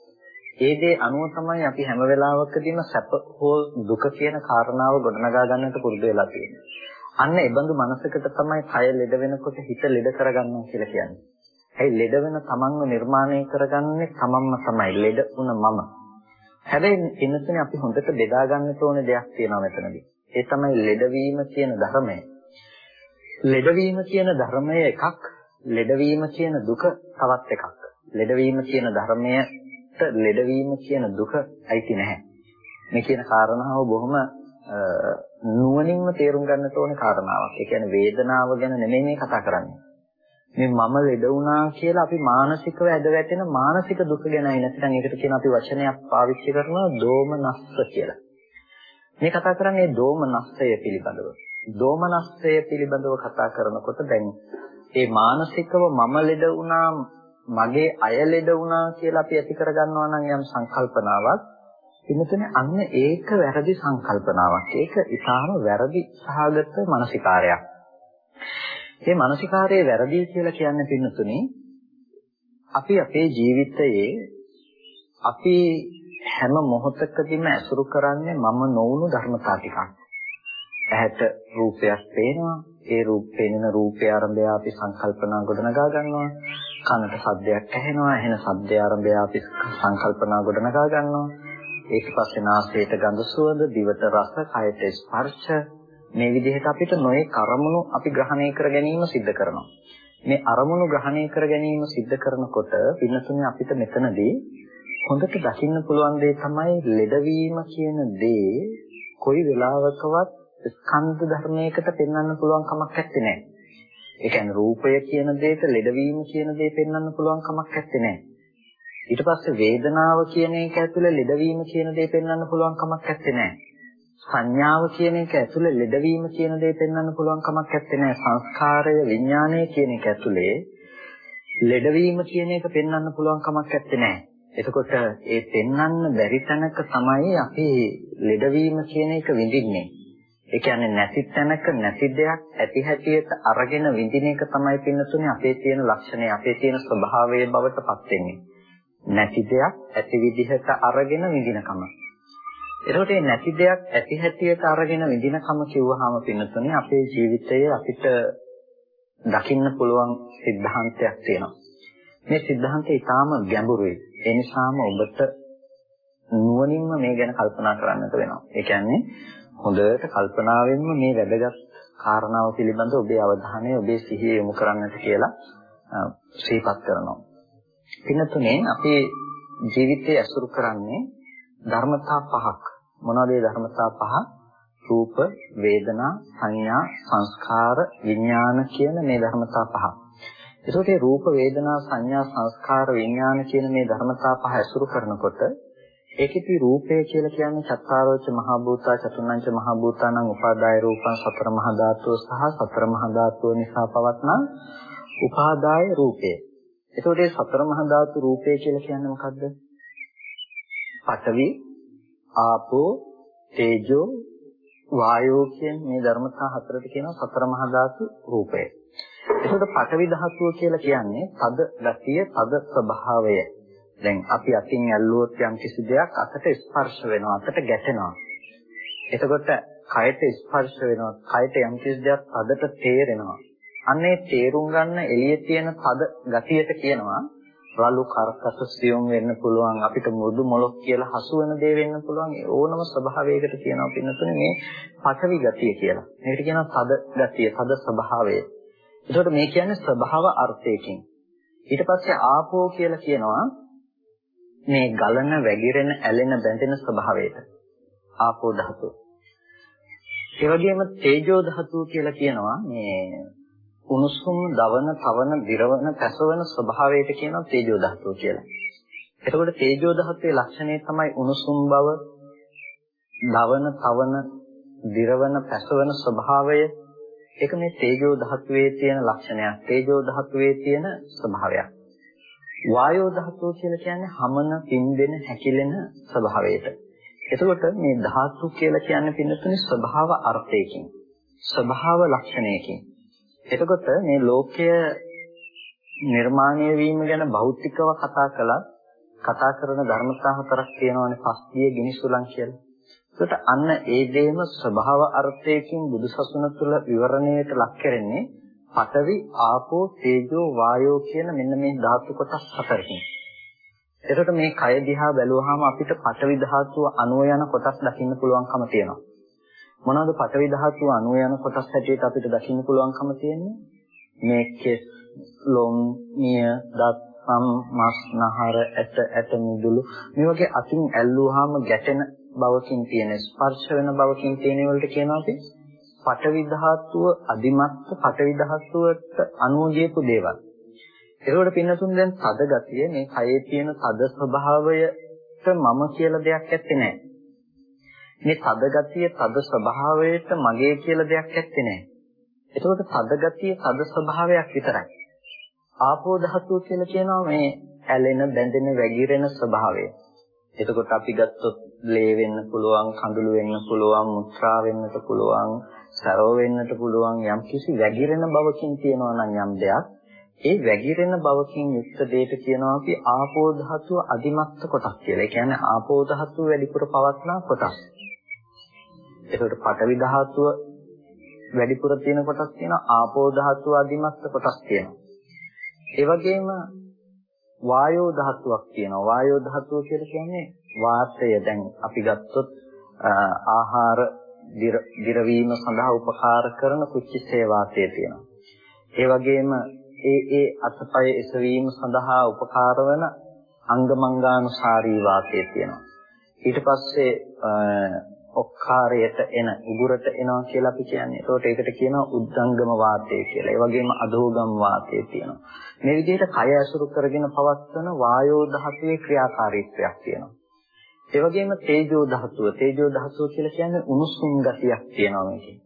Speaker 1: ඒ දේ අනුව තමයි අපි හැම වෙලාවකදීම සැප හෝ දුක කියන කාරණාව ගොඩනගා ගන්නට පුරුදු වෙලා තියෙන්නේ. අන්න ඒ බඳු මනසකට තමයි කය ලෙඩ වෙනකොට හිත ලෙඩ කරගන්නවා කියලා කියන්නේ. ඇයි ලෙඩ වෙන තමන්ව නිර්මාණය කරගන්නේ තමන්ම තමයි ලෙඩ වුණ මම. හැබැයි ඉන්නතුනේ අපි හොඳට බෙදා ගන්න ඕනේ දෙයක් තියෙනවා මෙතනදී. ඒ තමයි ලෙඩවීම කියන ධර්මය. ලෙඩවීම කියන ධර්මය එකක්, ලෙඩවීම කියන දුක තවත් එකක්. ලෙඩවීම කියන ධර්මයට ලෙඩවීම කියන දුක අයිති නැහැ. මේ කියන කාරණාව බොහොම නුවණින්ම තේරුම් ගන්නට ඕනේ කාරණාවක්. ඒ කියන්නේ වේදනාව ගැන නෙමෙයි මේ කතා කරන්නේ. මේ මම ලෙඩ වුණා කියලා අපි මානසිකව ඇද වැටෙන මානසික දුක ගැනයි නැත්නම් ඒකට කියන අපි වචනයක් පාවිච්චි කරනවා දෝමනස්ස කියලා. මේ කතා කරන්නේ දෝමනස්සය පිළිබඳව. දෝමනස්සය පිළිබඳව කතා කරනකොට දැන් ඒ මානසිකව මම ලෙඩ වුණා මගේ අය ලෙඩ වුණා කියලා අපි ඇති කරගන්නවා නම් යම් සංකල්පනාවක් එනතන අන්න ඒක වැරදි සංකල්පනාවක්. ඒක ඊටාම වැරදි සහගත මානසිකාරයක්. මේ මානසිකාරයේ වැරදි කියලා කියන්නේ පින්නතුනේ අපි අපේ ජීවිතයේ අපි හැම මොහොතකදීම ඇසුරු කරන්නේ මම නොවුණු ධර්මතා ටිකක්. ඇහැට රූපයක් පේනවා. ඒ රූප පේන රූපය ආරම්භය අපි සංකල්පනා ගොඩනගා ගන්නවා. කනට ශබ්දයක් ඇහෙනවා. එහෙන ශබ්දය ආරම්භය අපි සංකල්පනා ගොඩනගා ගන්නවා. ඒක පස්සේ නාසයට ගඳ සුවඳ, දිවට රස, කයට ස්පර්ශ මේ විදිහට අපිට නොයේ කර්මණු අපි ග්‍රහණය කර ගැනීම සිද්ධ කරනවා. මේ අරමුණු ග්‍රහණය කර ගැනීම සිද්ධ කරනකොට පින්නතුනේ අපිට මෙතනදී හොඳට දකින්න පුළුවන් දේ තමයි ලෙඩවීම කියන දේ කොයි වෙලාවකවත් ස්කන්ධ ධර්මයකට පෙන්වන්න පුළුවන් කමක් නැත්තේ. ඒ කියන්නේ රූපය කියන දෙයට ලෙඩවීම කියන දේ පෙන්වන්න පුළුවන් කමක් නැත්තේ. ඊට පස්සේ වේදනාව කියන එක ඇතුළේ ලෙඩවීම කියන දේ පෙන්වන්න පුළුවන් කමක් නැත්තේ. සංඥාව කියන එක ඇතුළේ ලෙඩවීම කියන දේ පෙන්වන්න පුළුවන් කමක් නැත්තේ. සංස්කාරය විඥානය කියන එක ඇතුළේ ලෙඩවීම කියන එක පෙන්වන්න පුළුවන් කමක් නැත්තේ. එතකොට ඒ පෙන්වන්න බැරි තැනක තමයි අපි ලෙඩවීම කියන එක විඳින්නේ. ඒ කියන්නේ නැති තැනක නැති දෙයක් ඇති හැටියට අරගෙන විඳින එක තමයි පින්නතුනේ අපේ තියෙන ලක්ෂණය, අපේ තියෙන ස්වභාවයේ බවට පත් වෙන්නේ. නැති දෙයක් ඇති විදිහට අරගෙන විඳිනකම. එතකොට මේ නැති දෙයක් ඇති හැටියට අරගෙන විඳිනකම කිව්වහම පින්නතුනේ අපේ ජීවිතයේ අපිට දකින්න පුළුවන් સિદ્ધාන්තයක් තියෙනවා. මේ સિદ્ધාන්තය ඊටාම ගැඹුරුයි. ඒ නිසාම ඔබට නුවණින්ම මේ ගැන කල්පනා කරන්නට වෙනවා. ඒ කියන්නේ හොඳට කල්පනාවෙන්ම මේ වැදගත් කාරණාව පිළිබඳ ඔබේ අවධානය ඔබේ සිහිය යොමු කරන්නට කියලා ශ්‍රීපත් කරනවා. පින්නතුනේ අපේ ජීවිතයේ ඇසුරු කරන්නේ ධර්මතා පහක්. මොනවද ඒ ධර්මතා පහ? රූප, වේදනා, සංඥා, සංස්කාර, විඥාන කියන මේ ධර්මතා පහ. ඒකට මේ රූප, වේදනා, සංඥා, සංස්කාර, විඥාන කියන මේ ධර්මතා පහ ඇසුරු කරනකොට ඒකෙදි රූපය කියලා කියන්නේ චත්තාරෝච මහ භූතා චතුර්ණංච මහ භූතානං උපාදාය රූපං සතර මහා ධාතුව සහ සතර මහා ධාතුව නිසා පවත්නා උපාදාය රූපය. එතකොට මේ සතර මහා ධාතු රූපය කියලා කියන්නේ මොකද්ද? පඨවි, ආපෝ, තේජෝ, වායෝ කියන මේ ධර්මතා හතරට කියනවා සතර මහා ධාතු රූපය. එතකොට පඨවි ධාතුව කියලා කියන්නේ තද ගතිය, තද ස්වභාවය. දැන් අපි අතින් ඇල්ලුවොත් යම් කිසි දෙයක් අතට ස්පර්ශ වෙනවා අතට ගැටෙනවා එතකොට කයට ස්පර්ශ වෙනවා කයට යම් කිසි දෙයක් අදට තේරෙනවා අන්නේ තේරුම් ගන්න එළියේ තියෙන තද ගතියට කියනවා රළු කරකස සියුම් වෙන්න පුළුවන් අපිට මෘදු මොලොක් කියලා හසු වෙන දේ වෙන්න පුළුවන් ඕනම ස්වභාවයකට කියනවා පින්නතුනේ මේ පඨවි ගතිය කියලා. මේකට කියනවා තද ගතිය, තද ස්වභාවය. ඒකට මේ කියන්නේ ස්වභාව අර්ථයකින්. ඊට පස්සේ ආපෝ කියලා කියනවා මේ ගලන, වැగిරෙන, ඇලෙන, බැඳෙන ස්වභාවයට. ආපෝ ධාතුව. ඒ වගේම තේජෝ ධාතුව කියලා කියනවා මේ උණුසුම්, දවන, තවන, දිරවන, පැසවන ස්වභාවයට කියනවා තේජෝ ධාතුව කියලා. එතකොට තේජෝ ධාතුවේ ලක්ෂණය තමයි උණුසුම් බව, දවන, තවන, දිරවන, පැසවන ස්වභාවය. ඒක මේ තේජෝ ධාතුවේ තියෙන ලක්ෂණයක්. තේජෝ ධාතුවේ තියෙන ස්වභාවයක්. වායෝ ධාතුව කියලා කියන්නේ හමන, පිම්බෙන, හැකිලෙන ස්වභාවයට. එතකොට මේ ධාතු කියලා කියන්නේ පින්නතුනේ ස්වභාව අර්ථයකින්. ස්වභාව ලක්ෂණයකින්. එතකොට මේ ලෝකය නිර්මාණය වීම ගැන භෞතිකව කතා කළා කතා කරන ධර්මතා හතරක් තියෙනවානේ පස්තිය ගිනිසුලන් කියලා. ඒකට අන්න ඒ දේම ස්වභාව අර්ථයකින් බුදුසසුන තුළ විවරණයට ලක් කරන්නේ පඨවි, ආපෝ, තේජෝ, වායෝ කියන මෙන්න මේ ධාතු කොටස් හතරකින්. එතකොට මේ කය දිහා බැලුවාම අපිට පඨවි ධාතුව අණුව යන කොටස් දකින්න පුළුවන්කම තියෙනවා. මොනවද පඨවි ධාතුව අණුව යන කොටස් හැටියට අපිට දකින්න පුළුවන්කම තියෙන්නේ? මේ කෙස්, ලොම්, නිය, දත්, සම්, මස්, නහර, ඇට, ඇට මිදුළු මේ වගේ අතින් ඇල්ලුවාම ගැටෙන බවකින් තියෙන ස්පර්ශ වෙන බවකින් තියෙන වලට කියනවා අපි පඨවි ධාතුව අදිමත්ත පඨවි ධාතුවට අනුජීපු දේවල්. ඒකෝට පින්නතුන් දැන් තද ගතිය මේ කයේ තියෙන තද ස්වභාවයට මම කියලා දෙයක් ඇත්තේ නැහැ. මේ තදගතිය තද ස්වභාවයට මගේ කියලා දෙයක් ඇත්තේ නැහැ. ඒකෝට තදගතිය තද ස්වභාවයක් විතරයි. ආපෝ ධාතුව කියලා කියනවා මේ ඇලෙන, බැඳෙන, වැగిරෙන ස්වභාවය. එතකොට අපි ගත්තොත් ලේ වෙන්න පුළුවන්, කඳුළු වෙන්න පුළුවන්, මුත්‍රා වෙන්නත් පුළුවන්, සරව වෙන්නත් පුළුවන් යම් කිසි වැగిරෙන බවකින් තියෙනවා නම් යම් දෙයක්. ඒ වැగిරෙන බවකින් යුක්ත දෙයට කියනවා අපි ආපෝ ධාතුව අධිමත්ත කොටස් කියලා. ඒ කියන්නේ ආපෝ ධාතුව වැඩිපුර පවත්නා කොටස්. ඒකට පඨවි ධාතුව වැඩිපුර තියෙන කොටස් තියෙනවා ආපෝ ධාතුව අදිමත්ත කොටස් තියෙනවා. ඒ වගේම වායෝ ධාතුවක් තියෙනවා. වායෝ ධාතුව කියලා කියන්නේ වාතය දැන් අපි ගත්තොත් ආහාර දිරවීම සඳහා උපකාර කරන කුච්චිසේ වාතය තියෙනවා. ඒ වගේම ඒ ඒ අතපය එසවීම සඳහා උපකාර වන අංගමංගානුසාරී වාතය තියෙනවා. ඊට පස්සේ ඔක්කාරයට එන උගුරට එනවා කියලා අපි කියන්නේ. ඒකට ඒකට කියනවා උද්දංගම වාතය කියලා. ඒ වගේම අදෝගම් වාතය තියෙනවා. මේ විදිහට කය ඇසුරු කරගෙන පවත්වන වායෝ ධාතුවේ ක්‍රියාකාරීත්වයක් තියෙනවා. ඒ වගේම තේජෝ ධාතුව. තේජෝ ධාතුව කියලා කියන්නේ උණුසුම් ගතියක් තියෙනවා මේකේ.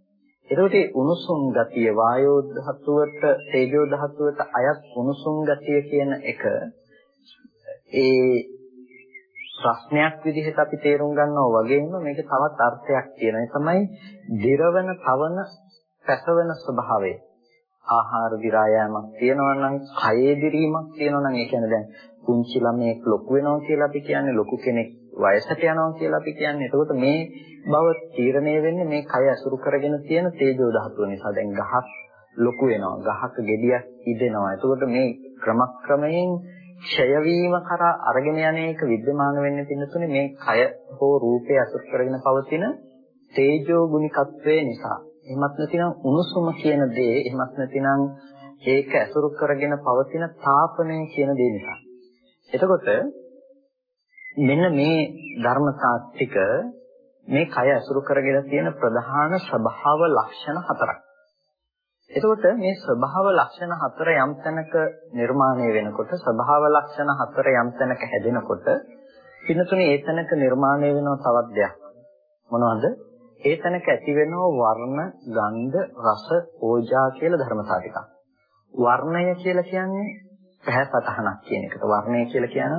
Speaker 1: එතකොට මේ උණුසුම් ගතිය වායෝ ධාතුවට තේජෝ ධාතුවට අයත් උණුසුම් ගතිය කියන එක ඒ ප්‍රශ්නයක් විදිහට අපි තේරුම් ගන්නවා වගේම මේක තවත් අර්ථයක් තියෙන. ඒ තමයි දිරවන, තවන, පැසවන ස්වභාවය. ආහාර විරායමක් තියෙනවා නම්, කයේ දිරීමක් තියෙනවා නම්, ඒ කියන්නේ දැන් පුංචි ළමයෙක් ලොකු වෙනවා කියලා අපි කියන්නේ ලොකු කෙනෙක් වයසට යනවා කියලා අපි කියන්නේ. එතකොට මේ බව තීරණය වෙන්නේ මේ කය අසුරු කරගෙන තියෙන තේජෝ ධාතුව නිසා. දැන් ගහක් ලොකු වෙනවා. ගහක ගෙඩියක් ඉදෙනවා. එතකොට මේ ක්‍රමක්‍රමයෙන් ක්ෂය වීම කරා අරගෙන යන එක विद्यमान වෙන්නේ පින්නතුනේ මේ කය හෝ රූපය අසුර කරගෙන පවතින තේජෝ ගුණිකත්වයේ නිසා. එහෙමත් නැතිනම් උණුසුම කියන දේ, එහෙමත් නැතිනම් ඒක අසුර කරගෙන පවතින තාපනය කියන දේ නිසා. එතකොට මෙන්න මේ ධර්මතා ටික මේ කය අසුර කරගෙන තියෙන ප්‍රධාන ස්වභාව ලක්ෂණ හතරක්. එතකොට මේ ස්වභාව ලක්ෂණ හතර යම් තැනක නිර්මාණය වෙනකොට ස්වභාව ලක්ෂණ හතර යම් තැනක හැදෙනකොට පින්නතුනේ ඒ තැනක නිර්මාණය වෙනව තවත් දෙයක්. මොනවද? ඒ තැනක ඇති වෙනව වර්ණ ගන්ධ රස ඕජා කියලා ධර්මතා ටිකක්. වර්ණය කියලා කියන්නේ පැහැ සතහනක් කියන එකට. වර්ණය කියලා කියන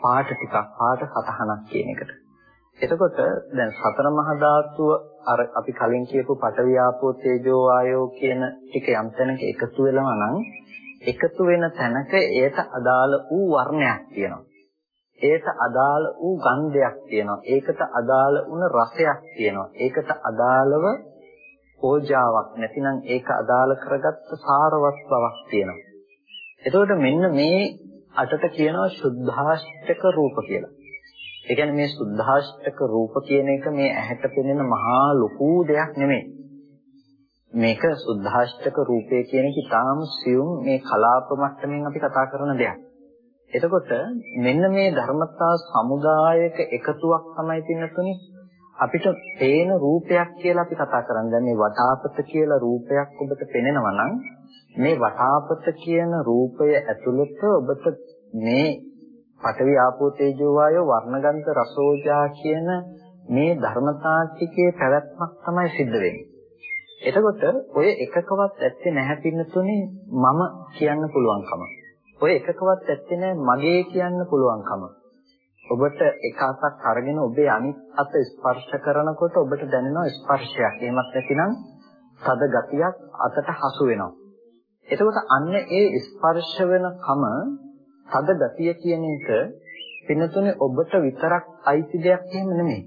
Speaker 1: පාට ටිකක් පාට සතහනක් කියන එකට. එතකොට දැන් සතර මහා ධාතුව අර අපි කලින් කියපු පඨවි ආපෝ තේජෝ වායෝ කියන ටික යම් තැනක එකතු වෙලම නම් එකතු වෙන තැනක ඒට අදාළ වූ වර්ණයක් තියෙනවා. ඒට අදාළ වූ ගන්ධයක් තියෙනවා. ඒකට අදාළ වුණ රසයක් තියෙනවා. ඒකට අදාළව ඕජාවක් නැතිනම් ඒක අදාළ කරගත්ත සාරවත් බවක් තියෙනවා. එතකොට මෙන්න මේ අටට කියනවා සුද්ධාෂ්ටක රූප කියලා. ඒ කියන්නේ මේ සුද්ධාෂ්ටක රූප කියන එක මේ ඇහැට පෙනෙන මහා ලොකු දෙයක් නෙමෙයි. මේක සුද්ධාෂ්ටක රූපය කියන එක ඉතාම සියුම් මේ කලාප මට්ටමින් අපි කතා කරන දෙයක්. එතකොට මෙන්න මේ ධර්මතා සමුදායක එකතුවක් තමයි පින්නතුනේ අපිට පේන රූපයක් කියලා අපි කතා කරන්නේ. දැන් මේ වටාපත කියලා රූපයක් ඔබට පෙනෙනවා නම් මේ වටාපත කියන රූපය ඇතුළත ඔබට මේ පඨවි ආපෝ තේජෝ වායෝ වර්ණගන්ධ රසෝජා කියන මේ ධර්මතා ටිකේ පැවැත්මක් තමයි සිද්ධ වෙන්නේ. එතකොට ඔය එකකවත් ඇත්තේ නැහැ පින්නතුනේ මම කියන්න පුළුවන්කම. ඔය එකකවත් ඇත්තේ නැහැ මගේ කියන්න පුළුවන්කම. ඔබට එක අතක් අරගෙන ඔබේ අනිත් අත ස්පර්ශ කරනකොට ඔබට දැනෙනවා ස්පර්ශයක්. එහෙමත් නැතිනම් තද ගතියක් අතට හසු වෙනවා. එතකොට අන්න ඒ ස්පර්ශ වෙනකම තද ගතිය කියන එක පින්නතුනේ ඔබට විතරක් අයිති දෙයක් එහෙම නෙමෙයි.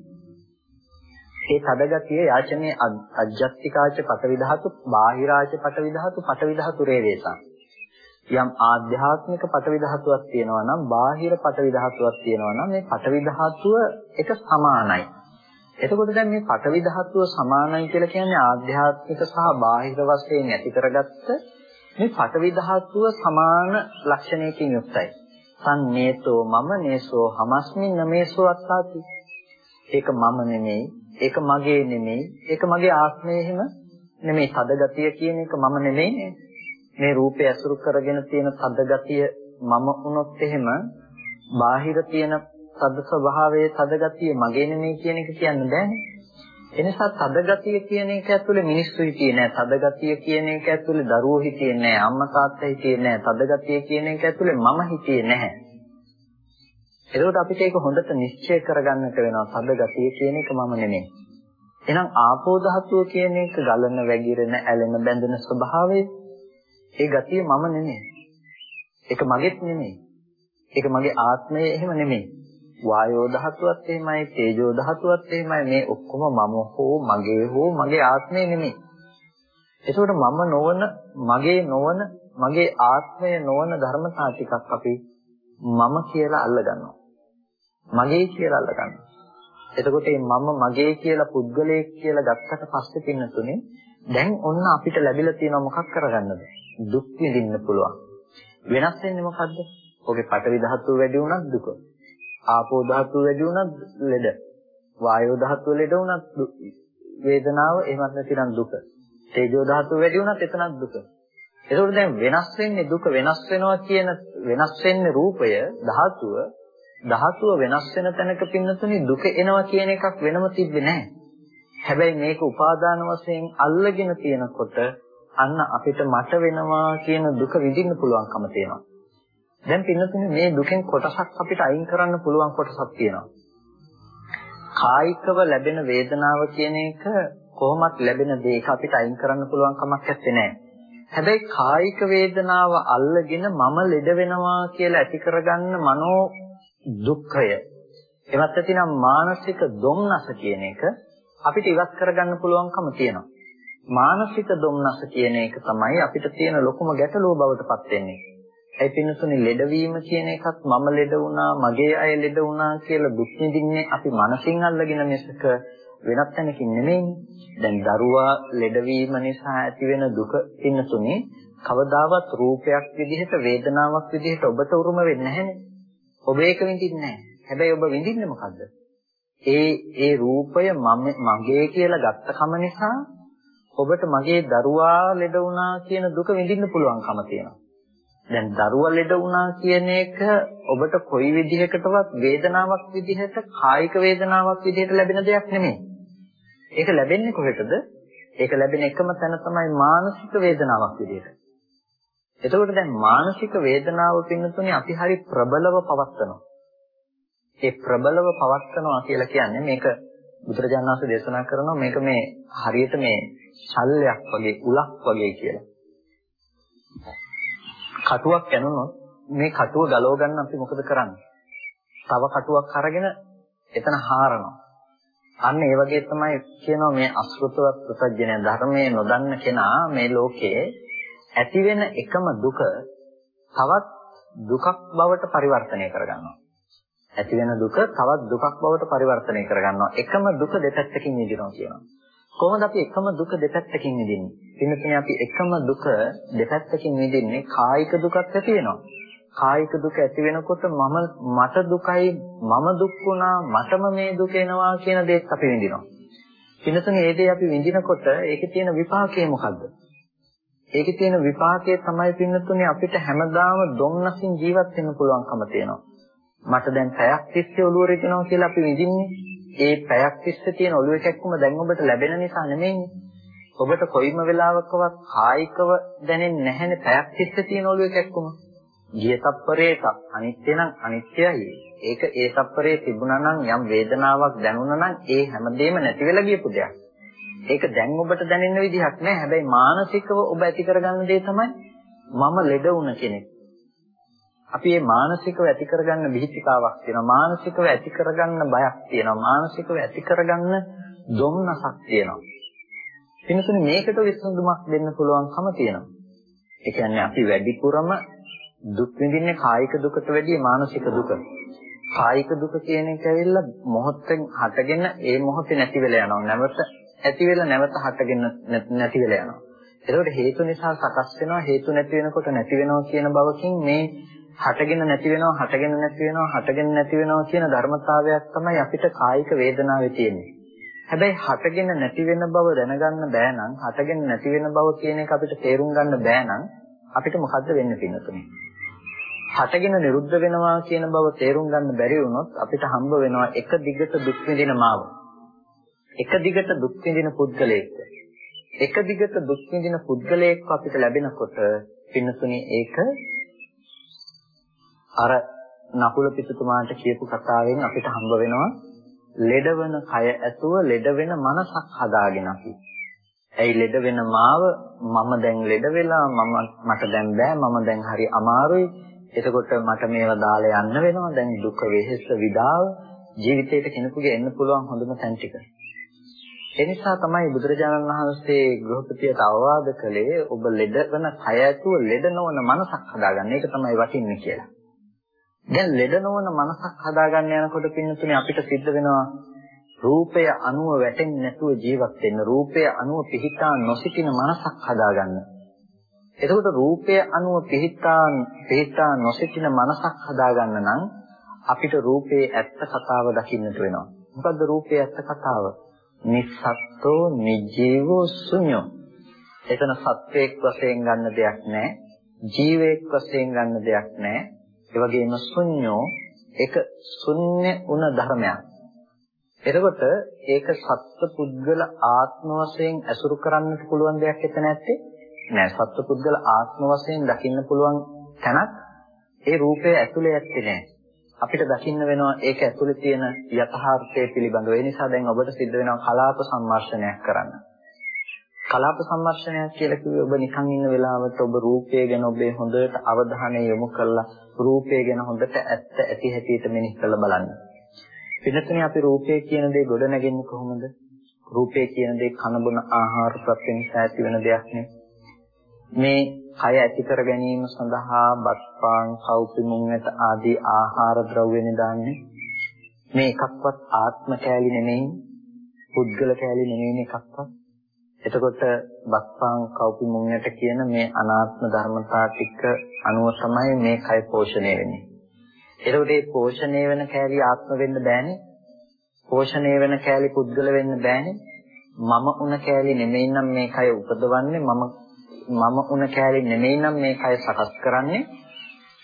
Speaker 1: ඒ තද ගතිය යාචනේ අජ්ජත්තිකාච පටවි ධාතු, බාහිරාච පටවි ධාතු, පටවි ධාතු රේවේසා. යම් ආධ්‍යාත්මික පටවි ධාතුවක් තියෙනවා නම් බාහිර පටවි ධාතුවක් තියෙනවා නම් මේ පටවි ධාතුව එක සමානයි. එතකොට දැන් මේ පටවි ධාතුව සමානයි කියලා කියන්නේ ආධ්‍යාත්මික සහ බාහිර වශයෙන් ඇති කරගත්ත මේ පඨවි ධාතුව සමාන ලක්ෂණයකින් යුක්තයි. සන්නේතෝ මම නේසෝ හමස්මින් නමේසෝ අත්තාති. ඒක මම නෙමෙයි, ඒක මගේ නෙමෙයි, ඒක මගේ ආත්මය එහෙම නෙමෙයි. තද ගතිය කියන එක මම නෙමෙයි. මේ රූපය ඇසුරු කරගෙන තියෙන තද ගතිය මම වුණොත් එහෙම බාහිර තියෙන තද ස්වභාවයේ තද ගතිය මගේ නෙමෙයි කියන එක කියන්න බෑනේ. එනිසා තදගතිය කියන එක ඇතුලේ මිනිස්සු හිටියේ නෑ. තදගතිය කියන එක ඇතුලේ දරුවෝ හිටියේ නෑ. අම්මා තාත්තා හිටියේ නෑ. තදගතිය කියන එක ඇතුලේ මම හිටියේ නැහැ. එතකොට අපිට ඒක හොඳට නිශ්චය කරගන්නට වෙනවා. තදගතිය කියන එක මම නෙමෙයි. එහෙනම් ආපෝ ධාතුව කියන එක ගලන, වැగిරෙන, ඇලෙන, බැඳෙන ස්වභාවය ඒ ගතිය මම නෙමෙයි. ඒක මගේත් නෙමෙයි. ඒක මගේ ආත්මය එහෙම නෙමෙයි. වායෝ ධාතුවත් එහෙමයි තේජෝ ධාතුවත් එහෙමයි මේ ඔක්කොම මම හෝ මගේ හෝ මගේ ආත්මය නෙමෙයි. ඒකෝට මම නොවන මගේ නොවන මගේ ආත්මය නොවන ධර්මතා ටිකක් අපි මම කියලා අල්ලගන්නවා. මගේ කියලා අල්ලගන්නවා. එතකොට මේ මම මගේ කියලා පුද්ගලයෙක් කියලා ගත්තට පස්සේ පින්නතුනේ දැන් ඔන්න අපිට ලැබිලා තියෙන මොකක් කරගන්නද? දුක් විඳින්න පුළුවන්. වෙනස් වෙන්නේ මොකද්ද? ඔගේ පඨවි ධාතුව වැඩි වුණත් දුක. ආපෝ ධාතුව වැඩි වුණත් ලෙඩ. වායෝ ධාතුව ලෙඩ වුණත් වේදනාව එහෙමත් නැතිනම් දුක. තේජෝ ධාතුව වැඩි වුණත් එතනත් දුක. ඒකෝට දැන් වෙනස් වෙන්නේ දුක වෙනස් වෙනවා කියන වෙනස් වෙන්නේ රූපය ධාතුව ධාතුව වෙනස් වෙන තැනක පින්නතුනි දුක එනවා කියන එකක් වෙනම තිබ්බේ නැහැ. හැබැයි මේක උපාදාන වශයෙන් අල්ලගෙන තියෙනකොට අන්න අපිට මට වෙනවා කියන දුක විඳින්න පුළුවන්කම තියෙනවා. දැන් පින්නතුනේ මේ දුකෙන් කොටසක් අපිට අයින් කරන්න පුළුවන් කොටසක් තියෙනවා. කායිකව ලැබෙන වේදනාව කියන එක කොහොමත් ලැබෙන දෙයක අපිට අයින් කරන්න පුළුවන් කමක් නැත්තේ. හැබැයි කායික වේදනාව අල්ලගෙන මම ලෙඩ වෙනවා කියලා ඇති කරගන්න මනෝ දුක්ඛය. එවත් ඇතිනම් මානසික දුම්නස කියන එක අපිට ඉවත් කරගන්න පුළුවන්කම තියෙනවා. මානසික දුම්නස කියන එක තමයි අපිට තියෙන ලොකුම ගැටලුව බවට පත් වෙන්නේ. ඒ පින්නතුනේ ලෙඩවීම කියන එකත් මම ලෙඩ වුණා, මගේ අය ලෙඩ වුණා කියලා දුක් විඳින්නේ අපි මනසින් අල්ලගෙන මිසක වෙනත් තැනකින් නෙමෙයිනේ. දැන් දරුවා ලෙඩවීම නිසා ඇතිවෙන දුක පින්නතුනේ කවදාවත් රූපයක් විදිහට වේදනාවක් විදිහට ඔබට උරුම වෙන්නේ නැහැනේ. ඔබ ඒක විඳින්නේ නැහැ. හැබැයි ඔබ විඳින්නේ මොකද්ද? ඒ ඒ රූපය මම මගේ කියලා ගත්තකම නිසා ඔබට මගේ දරුවා ලෙඩ වුණා කියන දුක විඳින්න පුළුවන්කම තියෙනවා. දැන් දරුවා ලෙඩ වුණා කියන එක ඔබට කොයි විදිහකටවත් වේදනාවක් විදිහට කායික වේදනාවක් විදිහට ලැබෙන දෙයක් නෙමෙයි. ඒක ලැබෙන්නේ කොහෙටද? ඒක ලැබෙන එකම තැන තමයි මානසික වේදනාවක් විදිහට. එතකොට දැන් මානසික වේදනාව පින්නතුනේ අපි හරි ප්‍රබලව පවත්නවා. ඒ ප්‍රබලව පවත්නවා කියලා කියන්නේ මේක බුදුරජාණන් වහන්සේ දේශනා කරනවා මේක මේ හරියට මේ ශල්‍යයක් වගේ උලක් වගේ කියලා. කටුවක් කනනොත් මේ කටුව ගලව ගන්න අපි මොකද කරන්නේ? තව කටුවක් අරගෙන එතන හාරනවා. අන්න ඒ වගේ තමයි කියනවා මේ අසෘතවත් ප්‍රත්‍යඥ ධර්මයේ නොදන්න කෙනා මේ ලෝකයේ ඇති වෙන එකම දුක තවත් දුකක් බවට පරිවර්තනය කරගන්නවා. ඇති වෙන දුක තවත් දුකක් බවට පරිවර්තනය කරගන්නවා. එකම දුක දෙපැත්තකින් විඳිනවා කියනවා. කොහොමද අපි එකම දුක දෙපැත්තකින් විඳින්නේ? පින්නතුනේ අපි එකම දුක දෙපැත්තකින් විඳින්නේ කායික දුකක් ඇති වෙනවා. කායික දුක ඇති වෙනකොට මම මට දුකයි මම දුක් වුණා මටම මේ දුක එනවා කියන දේත් අපි විඳිනවා. පින්නතුනේ ඒ දේ අපි විඳිනකොට ඒකේ තියෙන විපාකය මොකද්ද? ඒකේ තියෙන විපාකය තමයි පින්නතුනේ අපිට හැමදාම දුම්නසින් ජීවත් වෙන්න පුළුවන්කම තියෙනවා. මට දැන් පැයක් තිස්සේ ඔළුව රිදෙනවා කියලා අපි විඳින්නේ ඒ පැයක් තිස්සේ තියෙන ඔළුවේ කැක්කුම දැන් ඔබට ලැබෙන නිසා නෙමෙයිනේ. ඔබට කොයිම වෙලාවකවත් කායිකව දැනෙන්නේ නැහැනේ පැයක් තිස්සේ තියෙන ඔළුවේ කැක්කුම. ගිය තප්පරේට අනිත්‍ය නම් අනිත්‍යයි. ඒක ඒ තප්පරේ තිබුණා නම් යම් වේදනාවක් දැනුණා නම් ඒ හැමදේම නැති වෙලා ගියපු දෙයක්. ඒක දැන් ඔබට දැනෙන්න විදිහක් නැහැ. හැබැයි මානසිකව ඔබ ඇති කරගන්න දේ තමයි මම ලෙඩ වුණ කෙනෙක්. අපි මේ මානසිකව ඇති කරගන්න විහිතිකාවක් තියෙනවා. මානසිකව ඇති කරගන්න බයක් තියෙනවා. මානසිකව ඇති කරගන්න දුම්නසක් තියෙනවා. පින්සුනි මේකට විසඳුමක් දෙන්න පුළුවන්කම තියෙනවා. ඒ කියන්නේ අපි වැඩිපුරම දුක් විඳින්නේ කායික දුකට වැඩිය මානසික දුක. කායික දුක කියන එක ඇවිල්ලා මොහොතෙන් හටගෙන ඒ මොහොතේ නැති වෙලා යනවා. නැවත ඇති වෙලා නැවත හටගෙන නැති වෙලා යනවා. ඒකට හේතු නිසා සකස් වෙනවා. හේතු නැති වෙනකොට නැති වෙනවා කියන බවකින් මේ හටගෙන නැති වෙනවා හටගෙන නැති වෙනවා හටගෙන නැති වෙනවා කියන ධර්මතාවයක් තමයි අපිට කායික වේදනාවේ තියෙන්නේ. හැබැයි හටගෙන නැති වෙන බව දැනගන්න බෑ නම් හටගෙන නැති වෙන බව කියන එක අපිට තේරුම් ගන්න බෑ නම් අපිට මොකද්ද වෙන්න පින්නතුනේ? හටගෙන නිරුද්ධ වෙනවා කියන බව තේරුම් ගන්න බැරි වුණොත් අපිට හම්බ වෙනවා එක දිගට දුක් විඳින මාව. එක දිගට දුක් විඳින පුද්ගලයෙක්. එක දිගට දුක් විඳින පුද්ගලයෙක් අපිට ලැබෙනකොට පින්නතුනේ ඒක අර නකුල පිටුතුමාට කියපු කතාවෙන් අපිට හම්බ වෙනවා ලෙඩවන කය ඇතුව ලෙඩ වෙන මනසක් හදාගෙන අපි. ඇයි ලෙඩ වෙන මාව මම දැන් ලෙඩ වෙලා මම මට දැන් බෑ මම දැන් හරි අමාරුයි. එතකොට මට මේවා දාලා යන්න වෙනවා. දැන් දුක වෙහෙස විඩාව ජීවිතේට කෙනෙකුගේ එන්න පුළුවන් හොඳම තැන් ටික. ඒ නිසා තමයි බුදුරජාණන් වහන්සේ ගෘහපතියට අවවාද කළේ ඔබ ලෙඩ වෙන කය ඇතුව ලෙඩ නොවන මනසක් හදාගන්න. ඒක තමයි වටින්නේ කියලා. දැන් ලෙඩ නොවන මනසක් හදාගන්න යනකොට පින්නතුනේ අපිට සිද්ධ වෙනවා රූපය අනුව වැටෙන්නේ නැතුව ජීවත් වෙන්න රූපය අනුව පිහිටා නොසිටින මනසක් හදාගන්න. එතකොට රූපය අනුව පිහිටා පිහිටා නොසිටින මනසක් හදාගන්න නම් අපිට රූපේ ඇත්ත කතාව දකින්නට වෙනවා. මොකද්ද රූපේ ඇත්ත කතාව? නිස්සත්තෝ නිජීවෝ ශුන්‍යෝ. එතන සත්වයක් වශයෙන් ගන්න දෙයක් නැහැ. ජීවයක් වශයෙන් ගන්න දෙයක් නැහැ. ඒ වගේම ශුන්‍යෝ ඒක ශුන්‍ය උන ධර්මයක්. එතකොට ඒක සත්ව පුද්ගල ආත්ම වශයෙන් ඇසුරු කරන්නට පුළුවන් දෙයක් එතන නැත්තේ නෑ. සත්ව පුද්ගල ආත්ම වශයෙන් දකින්න පුළුවන් තැනක් ඒ රූපය ඇතුලේ ඇත්තේ නෑ. අපිට දකින්න වෙනවා ඒක ඇතුලේ තියෙන යථාර්ථය පිළිබඳව. ඒ නිසා දැන් ඔබට සිද්ධ වෙනවා කලාප සම්මර්ෂණයක් කරන්න. කලාප සම්මර්ෂණයක් කියලා කිව්වේ ඔබ නිකන් ඉන්න වෙලාවට ඔබ රූපය ගැන ඔබේ හොඳට අවධානය යොමු කරලා රූපය ගැන හොඳට ඇත්ත ඇති හැටියට මෙනෙහි කරලා බලන්න. පිළිතුරේ අපි රූපය කියන දේ ගොඩ නැගෙන්නේ කොහොමද? රූපය කියන දේ කන බොන ආහාර ප්‍රත්‍ය නිසා ඇති වෙන දෙයක් නේ. මේ කය ඇති කර ගැනීම සඳහා බත්පාන්, කව්පි මුංගට ආදී ආහාර ද්‍රව්‍යනේ දාන්නේ. මේ එකක්වත් ආත්ම කෑලි නෙමෙයි, පුද්ගල කෑලි නෙමෙයි එකක්වත්. එතකොට බත්පාන්, කව්පි මුංගට කියන මේ අනාත්ම ධර්මතා ටික අනුව තමයි මේ කය පෝෂණය වෙන්නේ. එතකොට මේ පෝෂණය වෙන කෑලි ආත්ම වෙන්න බෑනේ. පෝෂණය වෙන කෑලි පුද්ගල වෙන්න බෑනේ. මම උන කෑලි නෙමෙයි නම් මේ කය උපදවන්නේ මම මම උන කෑලි නෙමෙයි නම් මේ කය සකස් කරන්නේ.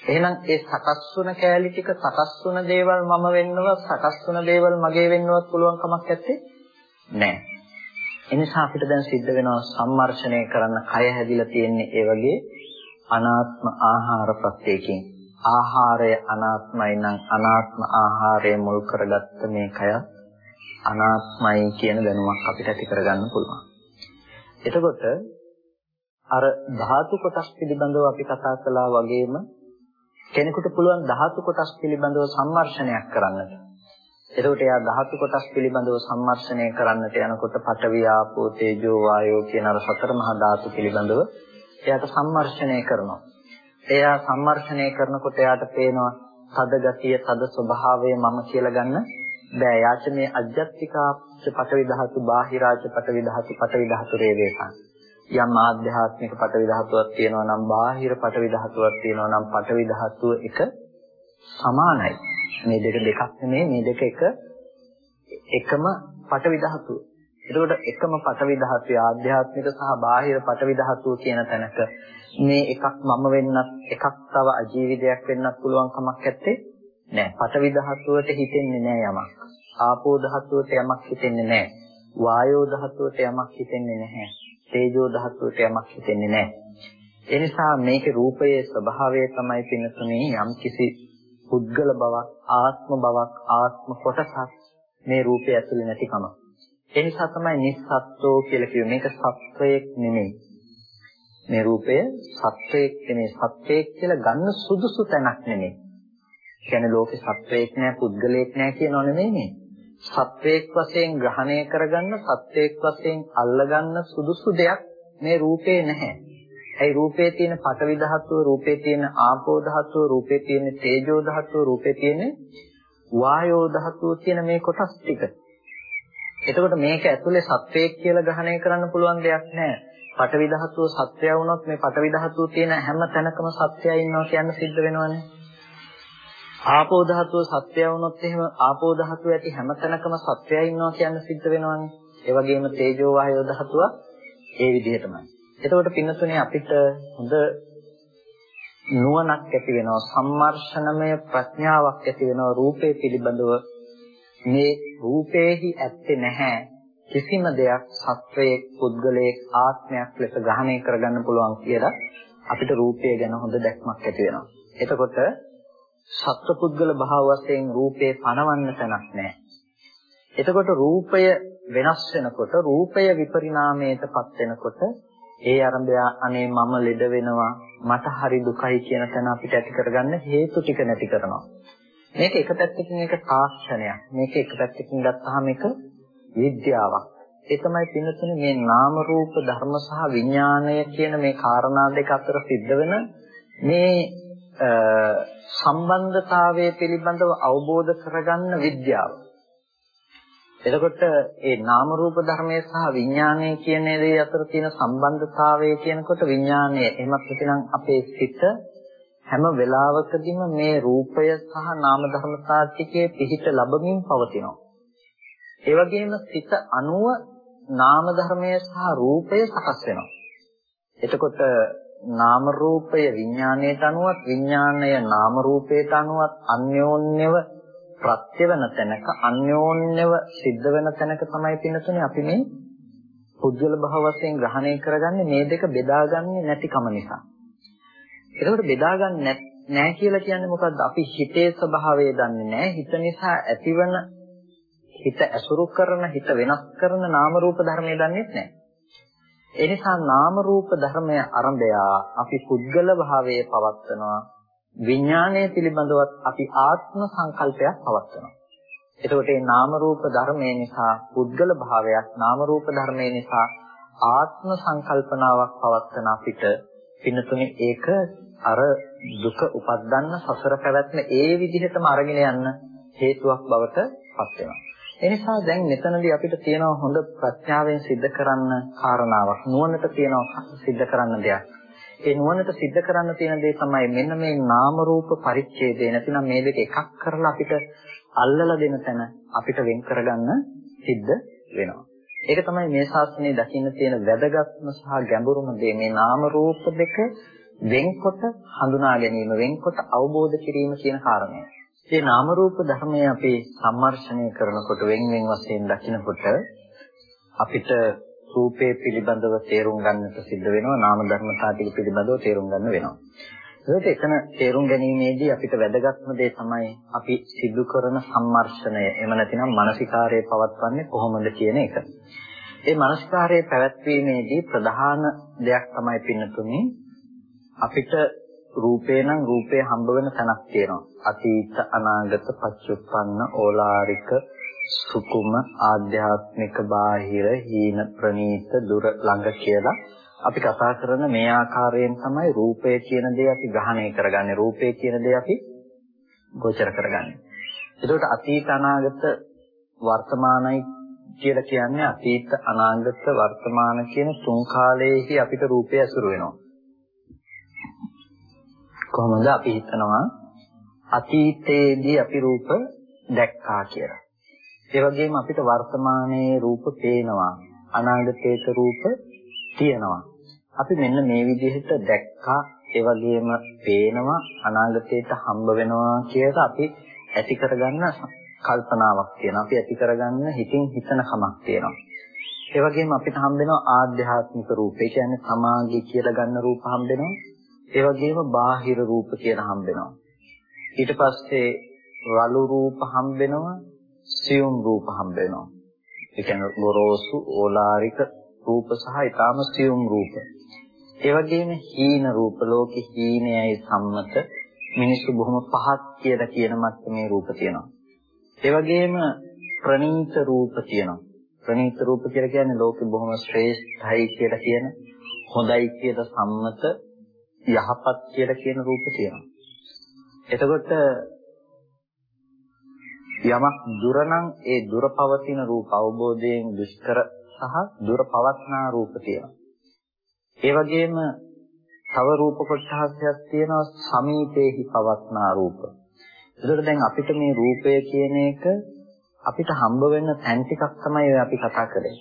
Speaker 1: එහෙනම් ඒ සකස් වුණ කෑලි ටික සකස් වුණ දේවල් මම වෙන්නවත් සකස් වුණ දේවල් මගේ වෙන්නවත් පුළුවන් කමක් නැත්තේ නෑ. එනිසා අපිට දැන් සිද්ධ වෙනවා සම්මර්ෂණය කරන්න කය හැදිලා තියෙන්නේ ඒ වගේ අනාත්ම ආහාර ප්‍රත්‍යයෙන්. ආහාරය අනාත්මයි නම් අනාත්ම ආහාරය මුල් කරගත්ත මේ කය අනාත්මයි කියන දැනුමක් අපිට ඇති කරගන්න පුළුවන්. එතකොට අර ධාතු කොටස් පිළිබඳව අපි කතා කළා වගේම කෙනෙකුට පුළුවන් ධාතු කොටස් පිළිබඳව සම්මර්ෂණයක් කරන්නට. එතකොට එයා ධාතු කොටස් පිළිබඳව සම්මර්ෂණය කරන්නට යනකොට පඨවි ආපෝ තේජෝ වායෝ කියන අර සතර මහා ධාතු පිළිබඳව එයාට සම්මර්ෂණය කරනවා. එයා සම්මර්ෂණය කරනකොට එයාට පේනවා තද ගතිය, තද ස්වභාවය මම කියලා ගන්න බෑ. යාච මේ අජ්ජත්තිකා පඨවි ධාතු, බාහිරාච පඨවි ධාතු, පඨවි ධාතු රේවේසං. යම් ආධ්‍යාත්මික පටවි ධාතුවක් තියෙනවා නම් බාහිර පටවි ධාතුවක් තියෙනවා නම් පටවි ධාතුව එක සමානයි. මේ දෙක දෙකක් නෙමෙයි මේ දෙක එක එකම පටවි ධාතුව. එතකොට එකම පටවි ධාතුවේ ආධ්‍යාත්මික සහ බාහිර පටවි ධාතුව කියන තැනක මේ එකක් මම වෙන්නත් එකක් තව අජීවිතයක් වෙන්නත් පුළුවන් කමක් නැත්තේ නෑ. පටවි ධාතුවට හිතෙන්නේ නෑ යමක්. ආපෝ ධාතුවට යමක් හිතෙන්නේ නෑ. වායෝ ධාතුවට යමක් හිතෙන්නේ නැහැ. තේජෝ ධාතුවට යමක් හිතෙන්නේ නැහැ. ඒ නිසා මේකේ රූපයේ ස්වභාවය තමයි පින්නතුනේ යම්කිසි පුද්ගල බවක්, ආත්ම බවක්, ආත්ම කොටසක් මේ රූපය ඇතුලේ නැතිකම. ඒ නිසා තමයි නිස්සත්ත්වෝ කියලා කිව්වේ. මේක සත්වයක් නෙමෙයි. මේ රූපය සත්වයක් නෙමෙයි. සත්වයක් කියලා ගන්න සුදුසු තැනක් නෙමෙයි. කියන්නේ ලෝකේ සත්වයක් නෑ, පුද්ගලයෙක් නෑ කියනව නෙමෙයි. සත්වයක් වශයෙන් ග්‍රහණය කරගන්න සත්වයක් වශයෙන් අල්ලගන්න සුදුසු දෙයක් මේ රූපේ නැහැ. ඒ රූපේ තියෙන පඨවි ධාතුව, රූපේ තියෙන ආපෝ ධාතුව, රූපේ තියෙන තේජෝ ධාතුව, රූපේ තියෙන වායෝ ධාතුව කියන මේ කොටස් ටික. එතකොට මේක ඇතුලේ සත්වයක් කියලා ග්‍රහණය කරන්න පුළුවන් දෙයක් නැහැ. පඨවි ධාතුව සත්වය වුණොත් මේ පඨවි ධාතුව තියෙන හැම තැනකම සත්‍යය ඉන්නවා කියන්න සිද්ධ වෙනවනේ. ආපෝ ධාතුව සත්‍යය වුණොත් එහෙම ආපෝ ධාතුව ඇති හැම තැනකම සත්‍යය ඉන්නවා කියන්න සිද්ධ වෙනවනේ. ඒ වගේම තේජෝ වායෝ ධාතුව ඒ විදිහටමයි. එතකොට පින්නතුනේ අපිට හොඳ නුවණක් ඇති වෙනවා සම්මර්ෂණමය ප්‍රඥාවක් ඇති වෙනවා රූපේ පිළිබඳව මේ රූපේහි ඇත්තේ නැහැ කිසිම දෙයක් සත්වයේ පුද්ගලයේ ආත්මයක් ලෙස ග්‍රහණය කරගන්න පුළුවන් කියලා අපිට රූපය ගැන හොඳ දැක්මක් ඇති වෙනවා. එතකොට සත්පුද්ගල භාව වශයෙන් රූපේ පනවන්න තැනක් නැහැ. එතකොට රූපය වෙනස් වෙනකොට රූපය විපරිණාමයටපත් වෙනකොට ඒ ආරම්භය අනේ මම ලෙඩ වෙනවා මට හරි දුකයි කියන තැන අපිට ඇති කරගන්න හේතු ටික නැති කරනවා. මේක එක පැත්තකින් එක තාක්ෂණයක්. මේක එක පැත්තකින් ගත්තාම එක විද්‍යාවක්. ඒ තමයි පින්නතුනේ මේ නාම රූප ධර්ම සහ විඥාණය කියන මේ කාරණා දෙක අතර සිද්ධ වෙන මේ සම්බන්ධතාවය පිළිබඳව අවබෝධ කරගන්න විද්‍යාව. එතකොට ඒ නාම රූප ධර්මයේ සහ විඥානයේ කියන දේ අතර තියෙන සම්බන්ධතාවය කියනකොට විඥානය එහෙමත් නැතිනම් අපේ සිත හැම වෙලාවකදීම මේ රූපය සහ නාම ධර්මතා ටිකේ පිහිට ලැබමින් පවතිනවා. ඒ වගේම සිත අනුව නාම ධර්මය සහ රූපය සකස් වෙනවා. එතකොට නාම රූපය විඥාණයට අනුවත් විඥාණය නාම රූපයට අනුවත් අන්‍යෝන්‍යව ප්‍රත්‍ය වෙන තැනක අන්‍යෝන්‍යව සිද්ධ වෙන තැනක තමයි පින්නතුනේ අපි මේ පුද්ගල භව වශයෙන් ග්‍රහණය කරගන්නේ මේ දෙක බෙදාගන්නේ නැතිකම නිසා. ඒකට බෙදාගන්නේ නැහැ කියලා කියන්නේ මොකද්ද? අපි හිතේ ස්වභාවය දන්නේ නැහැ. හිත නිසා ඇතිවන හිත ඇසුරු කරන හිත වෙනස් කරන නාම රූප ධර්මය දන්නේ නැහැ. ඒ නිසා නාම රූප ධර්මය අරඹය අපි පුද්ගල භාවයේ පවත්නවා විඥානය පිළිබඳවත් අපි ආත්ම සංකල්පයක් පවත්නවා. එතකොට මේ නාම රූප ධර්මයේ නිසා පුද්ගල භාවයක් නාම රූප ධර්මයේ නිසා ආත්ම සංකල්පනාවක් පවත්වන අපිට පින්නතුනේ ඒක අර දුක උපද්දන්න සසර පැවැත්ම ඒ විදිහටම අරගෙන යන්න හේතුවක් බවට පත් වෙනවා. එනිසා දැන් මෙතනදී අපිට තියෙනවා හොඳ ප්‍රඥාවෙන් सिद्ध කරන්න කාරණාවක් නුවණට තියෙනවා सिद्ध කරන්න දෙයක්. ඒ නුවණට सिद्ध කරන්න තියෙන දේ තමයි මෙන්න මේ නාම රූප පරිච්ඡේදය නැතිනම් මේ දෙක එකක් කරලා අපිට අල්ලලා දෙන තැන අපිට වෙන් කරගන්න සිද්ධ වෙනවා. ඒක තමයි මේ ශාස්ත්‍රයේ දකින්න තියෙන වැදගත්ම සහ ගැඹුරුම දේ මේ නාම රූප දෙක වෙන්කොට හඳුනා ගැනීම වෙන්කොට අවබෝධ කිරීම කියන කාරණය. මේ නාම රූප ධර්මයේ අපි සම්මර්ෂණය කරනකොට වෙන් වෙන් වශයෙන් දකිනකොට අපිට රූපේ පිළිබඳව තේරුම් ගන්නට සිද්ධ වෙනවා නාම ධර්මතා ටික පිළිබඳව තේරුම් ගන්න වෙනවා. ඒකට එතන තේරුම් ගැනීමේදී අපිට වැදගත්ම දේ තමයි අපි සිදු කරන සම්මර්ෂණය. එහෙම නැතිනම් මානසිකාරයේ පවත්වන්නේ කොහොමද කියන එක. ඒ මානසිකාරයේ පැවැත්වීමේදී ප්‍රධාන දෙයක් තමයි පින්නතුනේ අපිට රූපේ නම් රූපේ හම්බ වෙන තැනක් තියෙනවා. අතීත අනාගත පච්චුප්පන්න ඕලාරික සුකුම ආධ්‍යාත්මික බාහිර හීන ප්‍රනීත දුර ළඟ කියලා අපි කතා කරන මේ ආකාරයෙන් තමයි රූපය කියන දේ අපි ග්‍රහණය කරගන්නේ. රූපය කියන දේ අපි ගෝචර කරගන්නේ. එතකොට අතීත අනාගත වර්තමානයි කියලා කියන්නේ අතීත අනාගත වර්තමාන කියන තුන් කාලයේහි අපිට රූපය ඇසුරු වෙනවා. කොහොමද අපි හිතනවා අතීතයේදී අපි රූප දැක්කා කියලා. ඒ වගේම අපිට වර්තමානයේ රූප පේනවා. අනාගතයේ රූප තියෙනවා. අපි මෙන්න මේ විදිහට දැක්කා ඒ වගේම පේනවා අනාගතයට හම්බ වෙනවා කියලා අපි ඇති කරගන්න කල්පනාවක් තියෙනවා. අපි ඇති කරගන්න හිතින් හිතන කමක් තියෙනවා. ඒ වගේම අපිට හම්බ වෙනවා ආධ්‍යාත්මික රූප. ඒ කියන්නේ සමාගය කියලා ගන්න රූප හම්බ වෙනවා. ඒ වගේම බාහිර රූප කියලා හම්බ වෙනවා. ඊට පස්සේ රළු රූප හම්බ වෙනවා, සියුම් රූප හම්බ වෙනවා. ඒ කියන්නේ ගොරෝසු ඕලාරික රූප සහ ඊටාම සියුම් රූප. ඒ වගේම හීන රූප ලෝකේ හීනයයි සම්මත මිනිස්සු බොහොම පහත් කියලා කියන මට්ටමේ රූප තියෙනවා. ඒ වගේම ප්‍රනීත රූප තියෙනවා. ප්‍රනීත රූප කියලා කියන්නේ ලෝකෙ බොහොම ශ්‍රේෂ්ඨයි කියලා කියන හොඳයි කියලා සම්මත යහපත් කියලා කියන රූප තියෙනවා. එතකොට යමක් දුර නම් ඒ දුර පවතින රූප අවබෝධයෙන් දුෂ්කර සහ දුර පවත්නා රූප තියෙනවා. ඒ වගේම තව රූප කොටසක් තියෙනවා සමීපේහි පවත්නා රූප. ඒකට දැන් අපිට මේ රූපය කියන එක අපිට හම්බ වෙන තැන් ටිකක් තමයි අපි කතා කරන්නේ.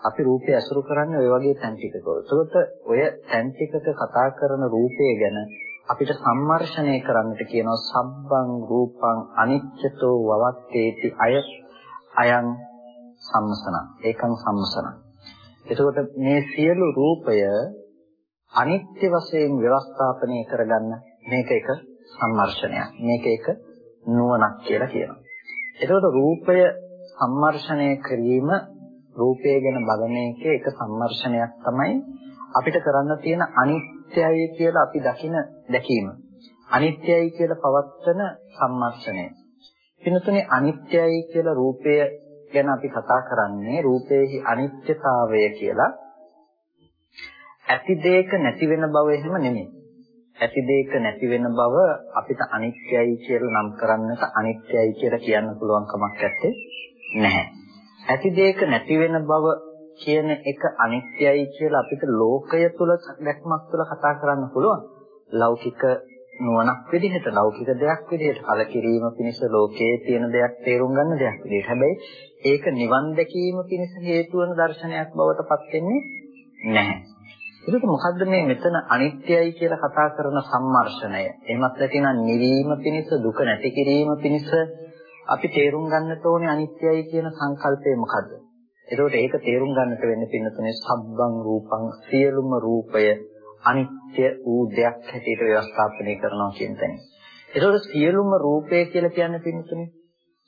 Speaker 1: අපි රූපය අසුරු කරන්නේ ওই වගේ තැන් ටිකක. ඒකට ඔය තැන් ටිකක කතා කරන රූපය ගැන අපිට සම්මර්ෂණය කරන්නට කියනවා සබ්බං රූපං අනිච්චතෝ වවත්තේති අය අයං සම්මසන. ඒකං සම්මසන. එතකොට මේ සියලු රූපය අනිත්‍ය වශයෙන් ව්‍යවස්ථාපනය කරගන්න මේක එක සම්මර්ෂණයක්. මේක එක නුවණක් කියලා කියනවා. එතකොට රූපය සම්මර්ෂණය කිරීම රූපය ගැන බලන එකේ එක සම්මර්ෂණයක් තමයි අපිට කරන්න තියෙන අනිත්‍යයි කියලා අපි දකින දැකීම. අනිත්‍යයි කියලා පවත්වන සම්මර්ෂණය. පින්තුනේ අනිත්‍යයි කියලා රූපය ගැන අපි කතා කරන්නේ රූපයේහි අනිත්‍යතාවය කියලා. ඇති දෙයක නැති වෙන බව එහෙම නෙමෙයි. ඇති දෙයක නැති වෙන බව අපිට අනිත්‍යයි කියලා නම් කරන්නට අනිත්‍යයි කියලා කියන්න පුළුවන් කමක් නැත්තේ නැහැ. ඇති දෙයක නැති වෙන බව කියන එක අනිත්‍යයි කියලා අපිට ලෝකය තුල දැක්මක් තුල කතා කරන්න පුළුවන්. ලෞකික නුවණක් විදිහට ලෞකික දෙයක් විදිහට කලකිරීම පිණිස ලෝකයේ තියෙන දෙයක් තේරුම් ගන්න දෙයක් විදිහට. හැබැයි ඒක නිවන් දැකීම පිණිස හේතු වන දර්ශනයක් බවට පත් වෙන්නේ නැහැ. ඒක මොකද්ද මේ මෙතන අනිත්‍යයි කියලා කතා කරන සම්මර්ෂණය. එහෙමත් නැතිනම් නිවීම පිණිස දුක නැති කිරීම පිණිස අපි තේරුම් ගන්නට ඕනේ අනිත්‍යයි කියන සංකල්පය මොකද්ද? එතකොට ඒක තේරුම් ගන්නට වෙන්නේ පින්නතුනේ සබ්බං රූපං සියලුම රූපය අනිත්‍ය වූ දෙයක් හැටියට ව්‍යවස්ථාපනය කරනවා කියන තැන. එතකොට සියලුම රූපය කියලා කියන්නේ පින්නතුනේ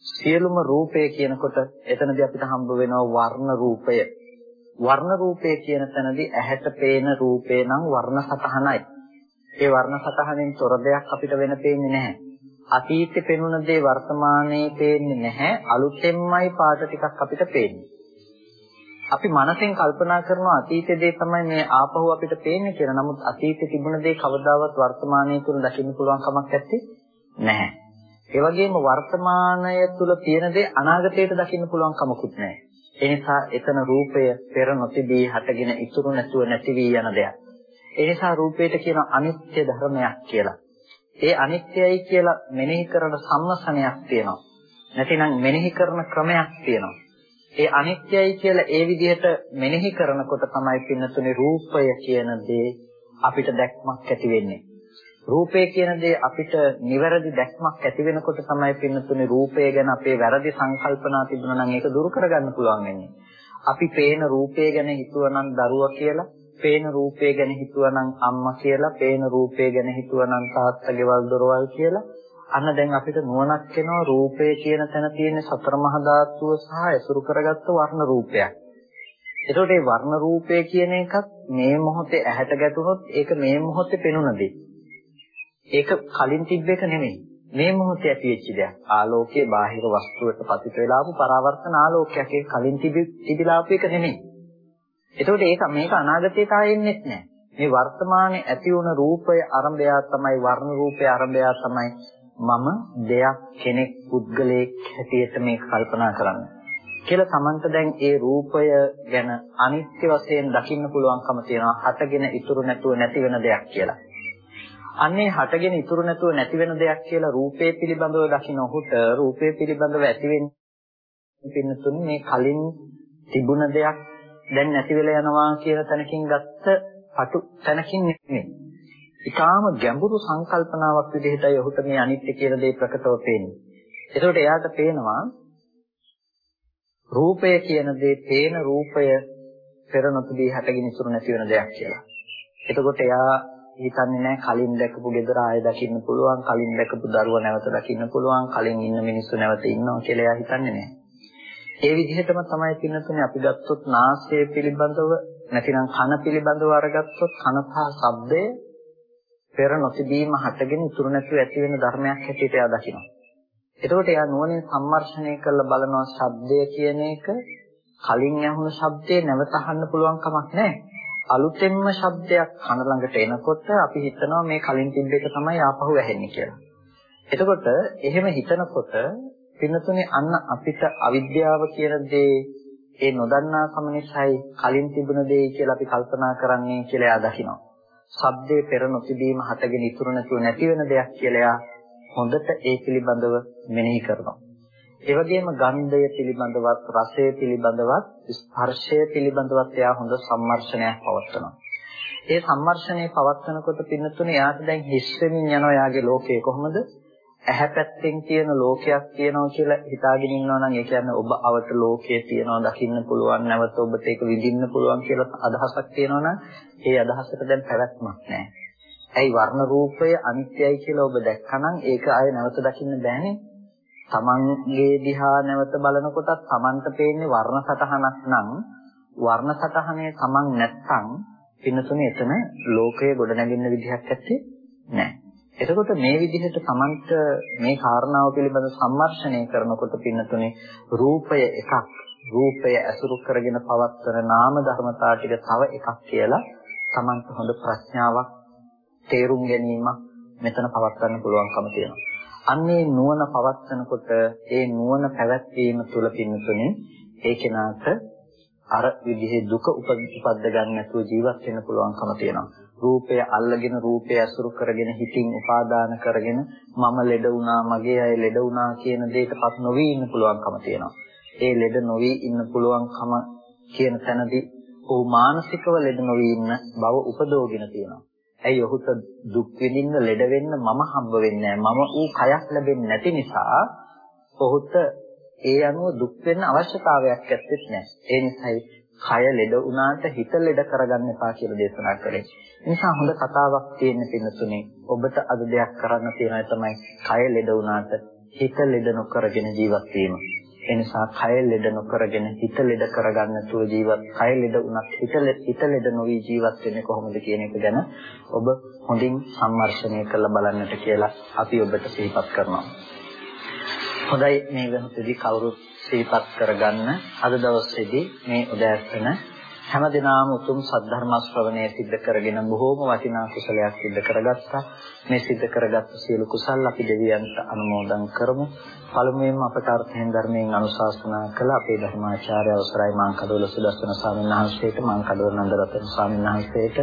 Speaker 1: සියලුම රූපය කියනකොට එතනදී අපිට හම්බ වෙනවා වර්ණ රූපය. වර්ණ රූපය කියන තැනදී ඇහැට පේන රූපේ නම් වර්ණ සතහනයි. ඒ වර්ණ සතහනෙන් තොර දෙයක් අපිට වෙන පේන්නේ නැහැ. අතීතේ පෙනුන දේ වර්තමානයේ පේන්නේ නැහැ. අලුතෙන්මයි පාට ටිකක් අපිට පේන්නේ. අපි මනසෙන් කල්පනා කරනවා අතීතයේ දේ තමයි මේ ආපහු අපිට පේන්නේ කියලා. නමුත් අතීතයේ තිබුණ දේ කවදාවත් වර්තමානයේ තුල දකින්න පුළුවන් කමක් නැත්තේ නැහැ. ඒ වගේම වර්තමානය තුල තියෙන දේ අනාගතයට දකින්න පුළුවන් කමකුත් නැහැ. ඒ නිසා එතන රූපය පෙර නොතිබී හටගෙන ඉතුරු නැතුව නැති වී යන දෙයක්. ඒ නිසා රූපයට කියන අනිත්‍ය ධර්මයක් කියලා. ඒ අනිත්‍යයි කියලා මෙනෙහි කරන සම්මසනයක් තියෙනවා. නැතිනම් මෙනෙහි කරන ක්‍රමයක් තියෙනවා. ඒ අනිත්‍යයි කියලා ඒ විදිහට මෙනෙහි කරනකොට තමයි පින්නතුනේ රූපය කියන දේ අපිට දැක්මක් ඇති වෙන්නේ. රූපය කියන දේ අපිට නිවැරදි දැක්මක් ඇති වෙනකොට තමයි පින්නතුනේ රූපය ගැන අපේ වැරදි සංකල්පනා තිබුණා නම් ඒක දුරු කරගන්න පුළුවන් වෙන්නේ. අපි පේන රූපය ගැන හිතුවනම් දරුවා කියලා, පේන රූපය ගැන හිතුවනම් අම්මා කියලා, පේන රූපය ගැන හිතුවනම් තාත්තා ගෙවල් දොරවල් කියලා අන්න දැන් අපිට නුවණක් එනවා රූපය කියන තැන තියෙන සතර මහා ධාතුව සහ ඇසුරු කරගත්ත වර්ණ රූපයක්. එතකොට මේ වර්ණ රූපය කියන එකත් මේ මොහොතේ ඇහැට ගැටුනොත් ඒක මේ මොහොතේ පෙනුන දෙයක්. ඒක කලින් තිබ්බ එක නෙමෙයි. මේ මොහොතේ ඇතිවෙච්ච දෙයක්. ආලෝකයේ බාහිර වස්තුවට පතිත වෙලාපු පරාවර්තන ආලෝකයක්. ඒක කලින් තිබිලාපු එක නෙමෙයි. එතකොට ඒක මේක අනාගතයට ආයෙන්නේ නැහැ. මේ වර්තමානයේ ඇති වුණ රූපය ආරම්භය තමයි වර්ණ රූපය ආරම්භය තමයි මම දෙයක් කෙනෙක් පුද්ගලයෙක් හැටියට මේක කල්පනා කරන්න. කියලා Tamanta දැන් ඒ රූපය ගැන අනිත්‍ය වශයෙන් දකින්න පුළුවන්කම තියෙනවා. හටගෙන ඉතුරු නැතුව නැති වෙන දෙයක් කියලා. අන්නේ හටගෙන ඉතුරු නැතුව නැති වෙන දෙයක් කියලා රූපේ පිළිබඳව දකින්න ඔහුට රූපේ පිළිබඳව ඇති වෙන්නේ මේ කලින් තිබුණ දෙයක් දැන් නැති වෙලා යනවා කියන තැනකින් ගත්ත පටු තැනකින් නෙමෙයි. ඊටාම ගැඹුරු සංකල්පනාවක් විදිහටයි ඔහුට මේ අනිත්‍ය කියන දේ ප්‍රකටව පේන්නේ. ඒකට එයාට පේනවා රූපය කියන දේ තේන රූපය පෙර නොතිබී හැටගෙන ඉතුරු නැති වෙන දෙයක් කියලා. එතකොට එයා හිතන්නේ නැහැ කලින් දැකපු ගෙදර ආයෙ දකින්න පුළුවන් කලින් දැකපු දරුවා නැවත දකින්න පුළුවන් කලින් ඉන්න මිනිස්සු නැවත ඉන්නවා කියලා එයා හිතන්නේ නැහැ. ඒ විදිහටම තමයි පින්නතුනේ අපි ගත්තොත් නාසය පිළිබඳව නැතිනම් කන පිළිබඳව අරගත්තොත් කන සහ ශබ්දය පෙර නොතිබීම හටගෙන ඉතුරු නැතුව ඇති වෙන ධර්මයක් හැටියට එයා දකිනවා. එතකොට එයා නුවණින් සම්මර්ෂණය කරලා බලනවා ශබ්දය කියන එක කලින් ඇහුණු ශබ්දේ නැවත අහන්න පුළුවන් කමක් නැහැ. අලුතෙන්ම ශබ්දයක් කන ළඟට එනකොට අපි හිතනවා මේ කලින් තිබ්බ එක තමයි ආපහු ඇහෙන්නේ කියලා. එතකොට එහෙම හිතනකොට පින්නතුනේ අන්න අපිට අවිද්‍යාව කියන දේ ඒ නොදන්නාකම නිසායි කලින් තිබුණ දේ කියලා අපි කල්පනා කරන්නේ කියලා එයා දකිනවා. ශබ්දේ පෙර නොතිබීම හටගෙන ඉතුරු නැතුව නැති වෙන දෙයක් කියලා එයා හොඳට ඒ පිළිබඳව මෙනෙහි කරනවා. ඒ වගේම ගන්ධය පිළිබඳවත් රසය පිළිබඳවත් ස්පර්ශය පිළිබඳවත් එයා හොඳ සම්මර්ෂණයක් පවත්වනවා. ඒ සම්මර්ෂණය පවත්වනකොට පින්නතුනේ එයාට දැන් හිස් වෙමින් යනවා එයාගේ ලෝකය කොහොමද? ඇහැ පැත්තෙන් තියෙන ලෝකයක් තියෙනවා කියලා හිතාගෙන ඉන්නවා නම් ඒ කියන්නේ ඔබ අවට ලෝකයේ තියෙනවා දකින්න පුළුවන් නැවත ඔබට ඒක විඳින්න පුළුවන් කියලා අදහසක් තියෙනවා නම් ඒ අදහසට දැන් පැවැත්මක් නැහැ. ඇයි වර්ණ රූපය අනිත්‍යයි කියලා ඔබ දැක්කනම් ඒක ආය නැවත දකින්න බෑනේ. තමන්ගේ දිහා නැවත බලනකොටත් තමන්ට පේන්නේ වර්ණ සටහනක් නම් වර්ණ සටහනේ තමන් නැත්තම් පින්නතුනේ එතන ලෝකය ගොඩනැගෙන්න විදිහක් ඇත්තේ නැහැ. එතකොට මේ විදිහට තමන්ට මේ කාරණාව පිළිබඳ සම්මර්ෂණය කරනකොට පින්නතුනේ රූපය එකක් රූපය ඇසුරු කරගෙන පවත්වන නාම ධර්මතා ටික තව එකක් කියලා තමන්ට හොඳ ප්‍රඥාවක් තේරුම් ගැනීමක් මෙතන පවත්වන්න පුළුවන්කම තියෙනවා. අන්නේ නුවණ පවත්නකොට ඒ නුවණ පැවැත්වීම තුළ පින්නතුනේ ඒ කෙනාට අර විදිහේ දුක උපද්ද ගන්න නැතුව ජීවත් වෙන්න පුළුවන්කම තියෙනවා. රූපය අල්ලගෙන රූපය අසුරු කරගෙන හිතින් උපාදාන කරගෙන මම ලෙඩ වුණා මගේ අය ලෙඩ වුණා කියන දෙයකපත් නොවි ඉන්න පුළුවන්කම තියෙනවා. ඒ ලෙඩ නොවි ඉන්න පුළුවන්කම කියන තැනදී ඔහු මානසිකව ලෙඩ නොවි ඉන්න බව උපදෝගෙන තියෙනවා. ඇයි ඔහුට දුක් විඳින්න ලෙඩ වෙන්න මම හම්බ වෙන්නේ මම ඌ කයක් ලැබෙන්නේ නැති නිසා ඔහුට ඒ අනුව දුක් වෙන්න අවශ්‍යතාවයක් ඇත්තෙත් නැහැ. ඒ නිසායි කය ලෙඩ වුණාට හිත ලෙඩ කරගන්න එපා කියලා දේශනා කළේ. ඒ නිසා හොඳ කතාවක් තියෙන පින්නතුනේ ඔබට අද දෙයක් කරන්න තියෙනවා තමයි කය ලෙඩ වුණාට හිත ලෙඩ නොකරගෙන ජීවත් වීම. ඒ නිසා කය ලෙඩ නොකරගෙන හිත ලෙඩ කරගන්න තුව ජීවත් කය ලෙඩ වුණත් හිත හිත ලෙඩ නොවි ජීවත් වෙන්නේ කොහොමද කියන එක ගැන ඔබ හොඳින් සම්මර්ෂණය කරලා බලන්නට කියලා අපි ඔබට සිහිපත් කරනවා. හොඳයි මේ වෙනතදී කවුරුත් සිහිපත් කරගන්න අද දවසේදී මේ උදෑසන හැම දිනම උතුම් සද්ධර්ම ශ්‍රවණය සිද්ධ කරගෙන බොහෝම වටිනා කුසලයක් සිද්ධ කරගත්තා. මේ සිද්ධ කරගත් සියලු කුසල් අපි දෙවියන්ට අනුමෝදන් කරමු. පළමුවෙන්ම අපට අර්ථයෙන් ධර්මයෙන් අනුශාසනා කළ අපේ ධර්මාචාර්ය අවසරයි මාංකඩවල සුදස්සන ස්වාමීන් වහන්සේට මාංකඩවල නන්දරතන ස්වාමීන් වහන්සේට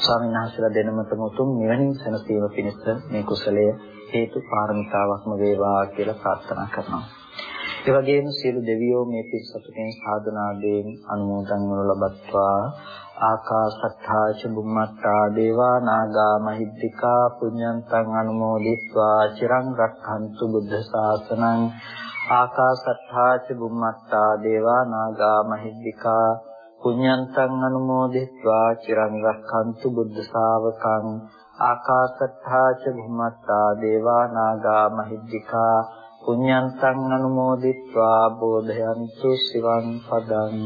Speaker 1: ස්වාමීන් වහන්සේලා දෙනමතම උතුම් නිවනින් සැනසීම පිණිස මේ කුසලය හේතු පාරමිතාවක්ම වේවා කියලා ප්‍රාර්ථනා කරනවා. ඒ වගේම සියලු දෙවියෝ මේ පිරිසටෙන් සාධනාදයෙන් අනුමෝදන් වනු ලබත්වා. ආකාශත්තා ච බුම්මත්තා දේවා නාග මහිද්దికා පුඤ්ඤන්තං අනුමෝදිත්වා චිරං රක්ඛන්තු බුද්ධ ශාසනං. ආකාශත්තා ච බුම්මත්තා දේවා නාග මහිද්దికා පුඤ්ඤන්තං අනුමෝදිත්වා චිරං රක්ඛන්තු බුද්ධ ශාවකං. ආකාශත්තා ච බුම්මත්තා දේවා නාග මහිද්దికා පුඤ්ඤන්තං අනුමෝදිත්වා බෝධයන්තු සිවං පදං.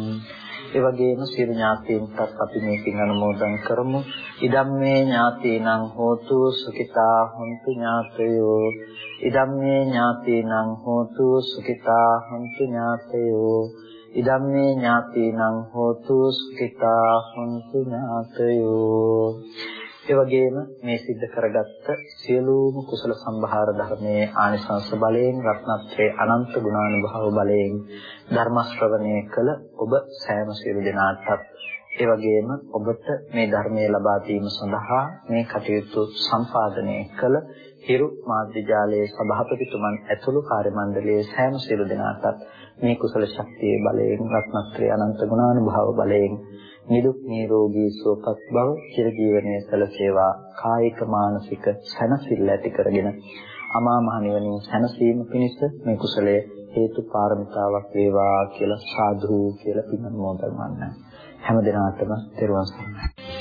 Speaker 1: ඒ වගේම සියලු ඥාතීන්ටත් අපි මේකින් අනුමෝදන් කරමු. ඉදම්මේ ඥාතීනං හෝතු සුඛිතා හොන්තු ඥාතයෝ. ඉදම්මේ ඥාතීනං හෝතු සුඛිතා හොන්තු ඥාතයෝ. ඉදම්මේ ඥාතීනං හෝතු සුඛිතා හොන්තු ඥාතයෝ. ඒ වගේම මේ සිද්ධ කරගත්ත සියලුම කුසල සම්භාර ධර්මයේ ආනිසංස බලයෙන් රත්නත්‍රයේ අනන්ත ගුණානුභව බලයෙන් ධර්ම ශ්‍රවණය කළ ඔබ සෑම සියලු දෙනාටත්. ඒ වගේම ඔබට මේ ධර්මයේ ලබා දීම සඳහා මේ කටයුතු සම්පාදනය කළ හිරු මාධ්‍යාලයේ සභාපතිතුමන් ඇතුළු කාර්ය මණ්ඩලයේ සෑම සියලු දෙනාටත් මේ කුසල ශක්තියේ බලයෙන් රත්නත්‍රයේ අනන්ත ගුණානුභව බලයෙන් නිදුක් නිරෝගී සුවපත් බව චිර ජීවනයේ සැලසේවා. කායික මානසික සැනසෙල්ල ඇති කරගෙන අමා මහ නිවනින් සැනසීම පිණිස මේ කුසලය හේතු පාරමිතාවක් වේවා කියලා සාදු කියලා පින් අනුමෝදන් වන්න හැම දිනාටම තෙරුවන් සරණයි.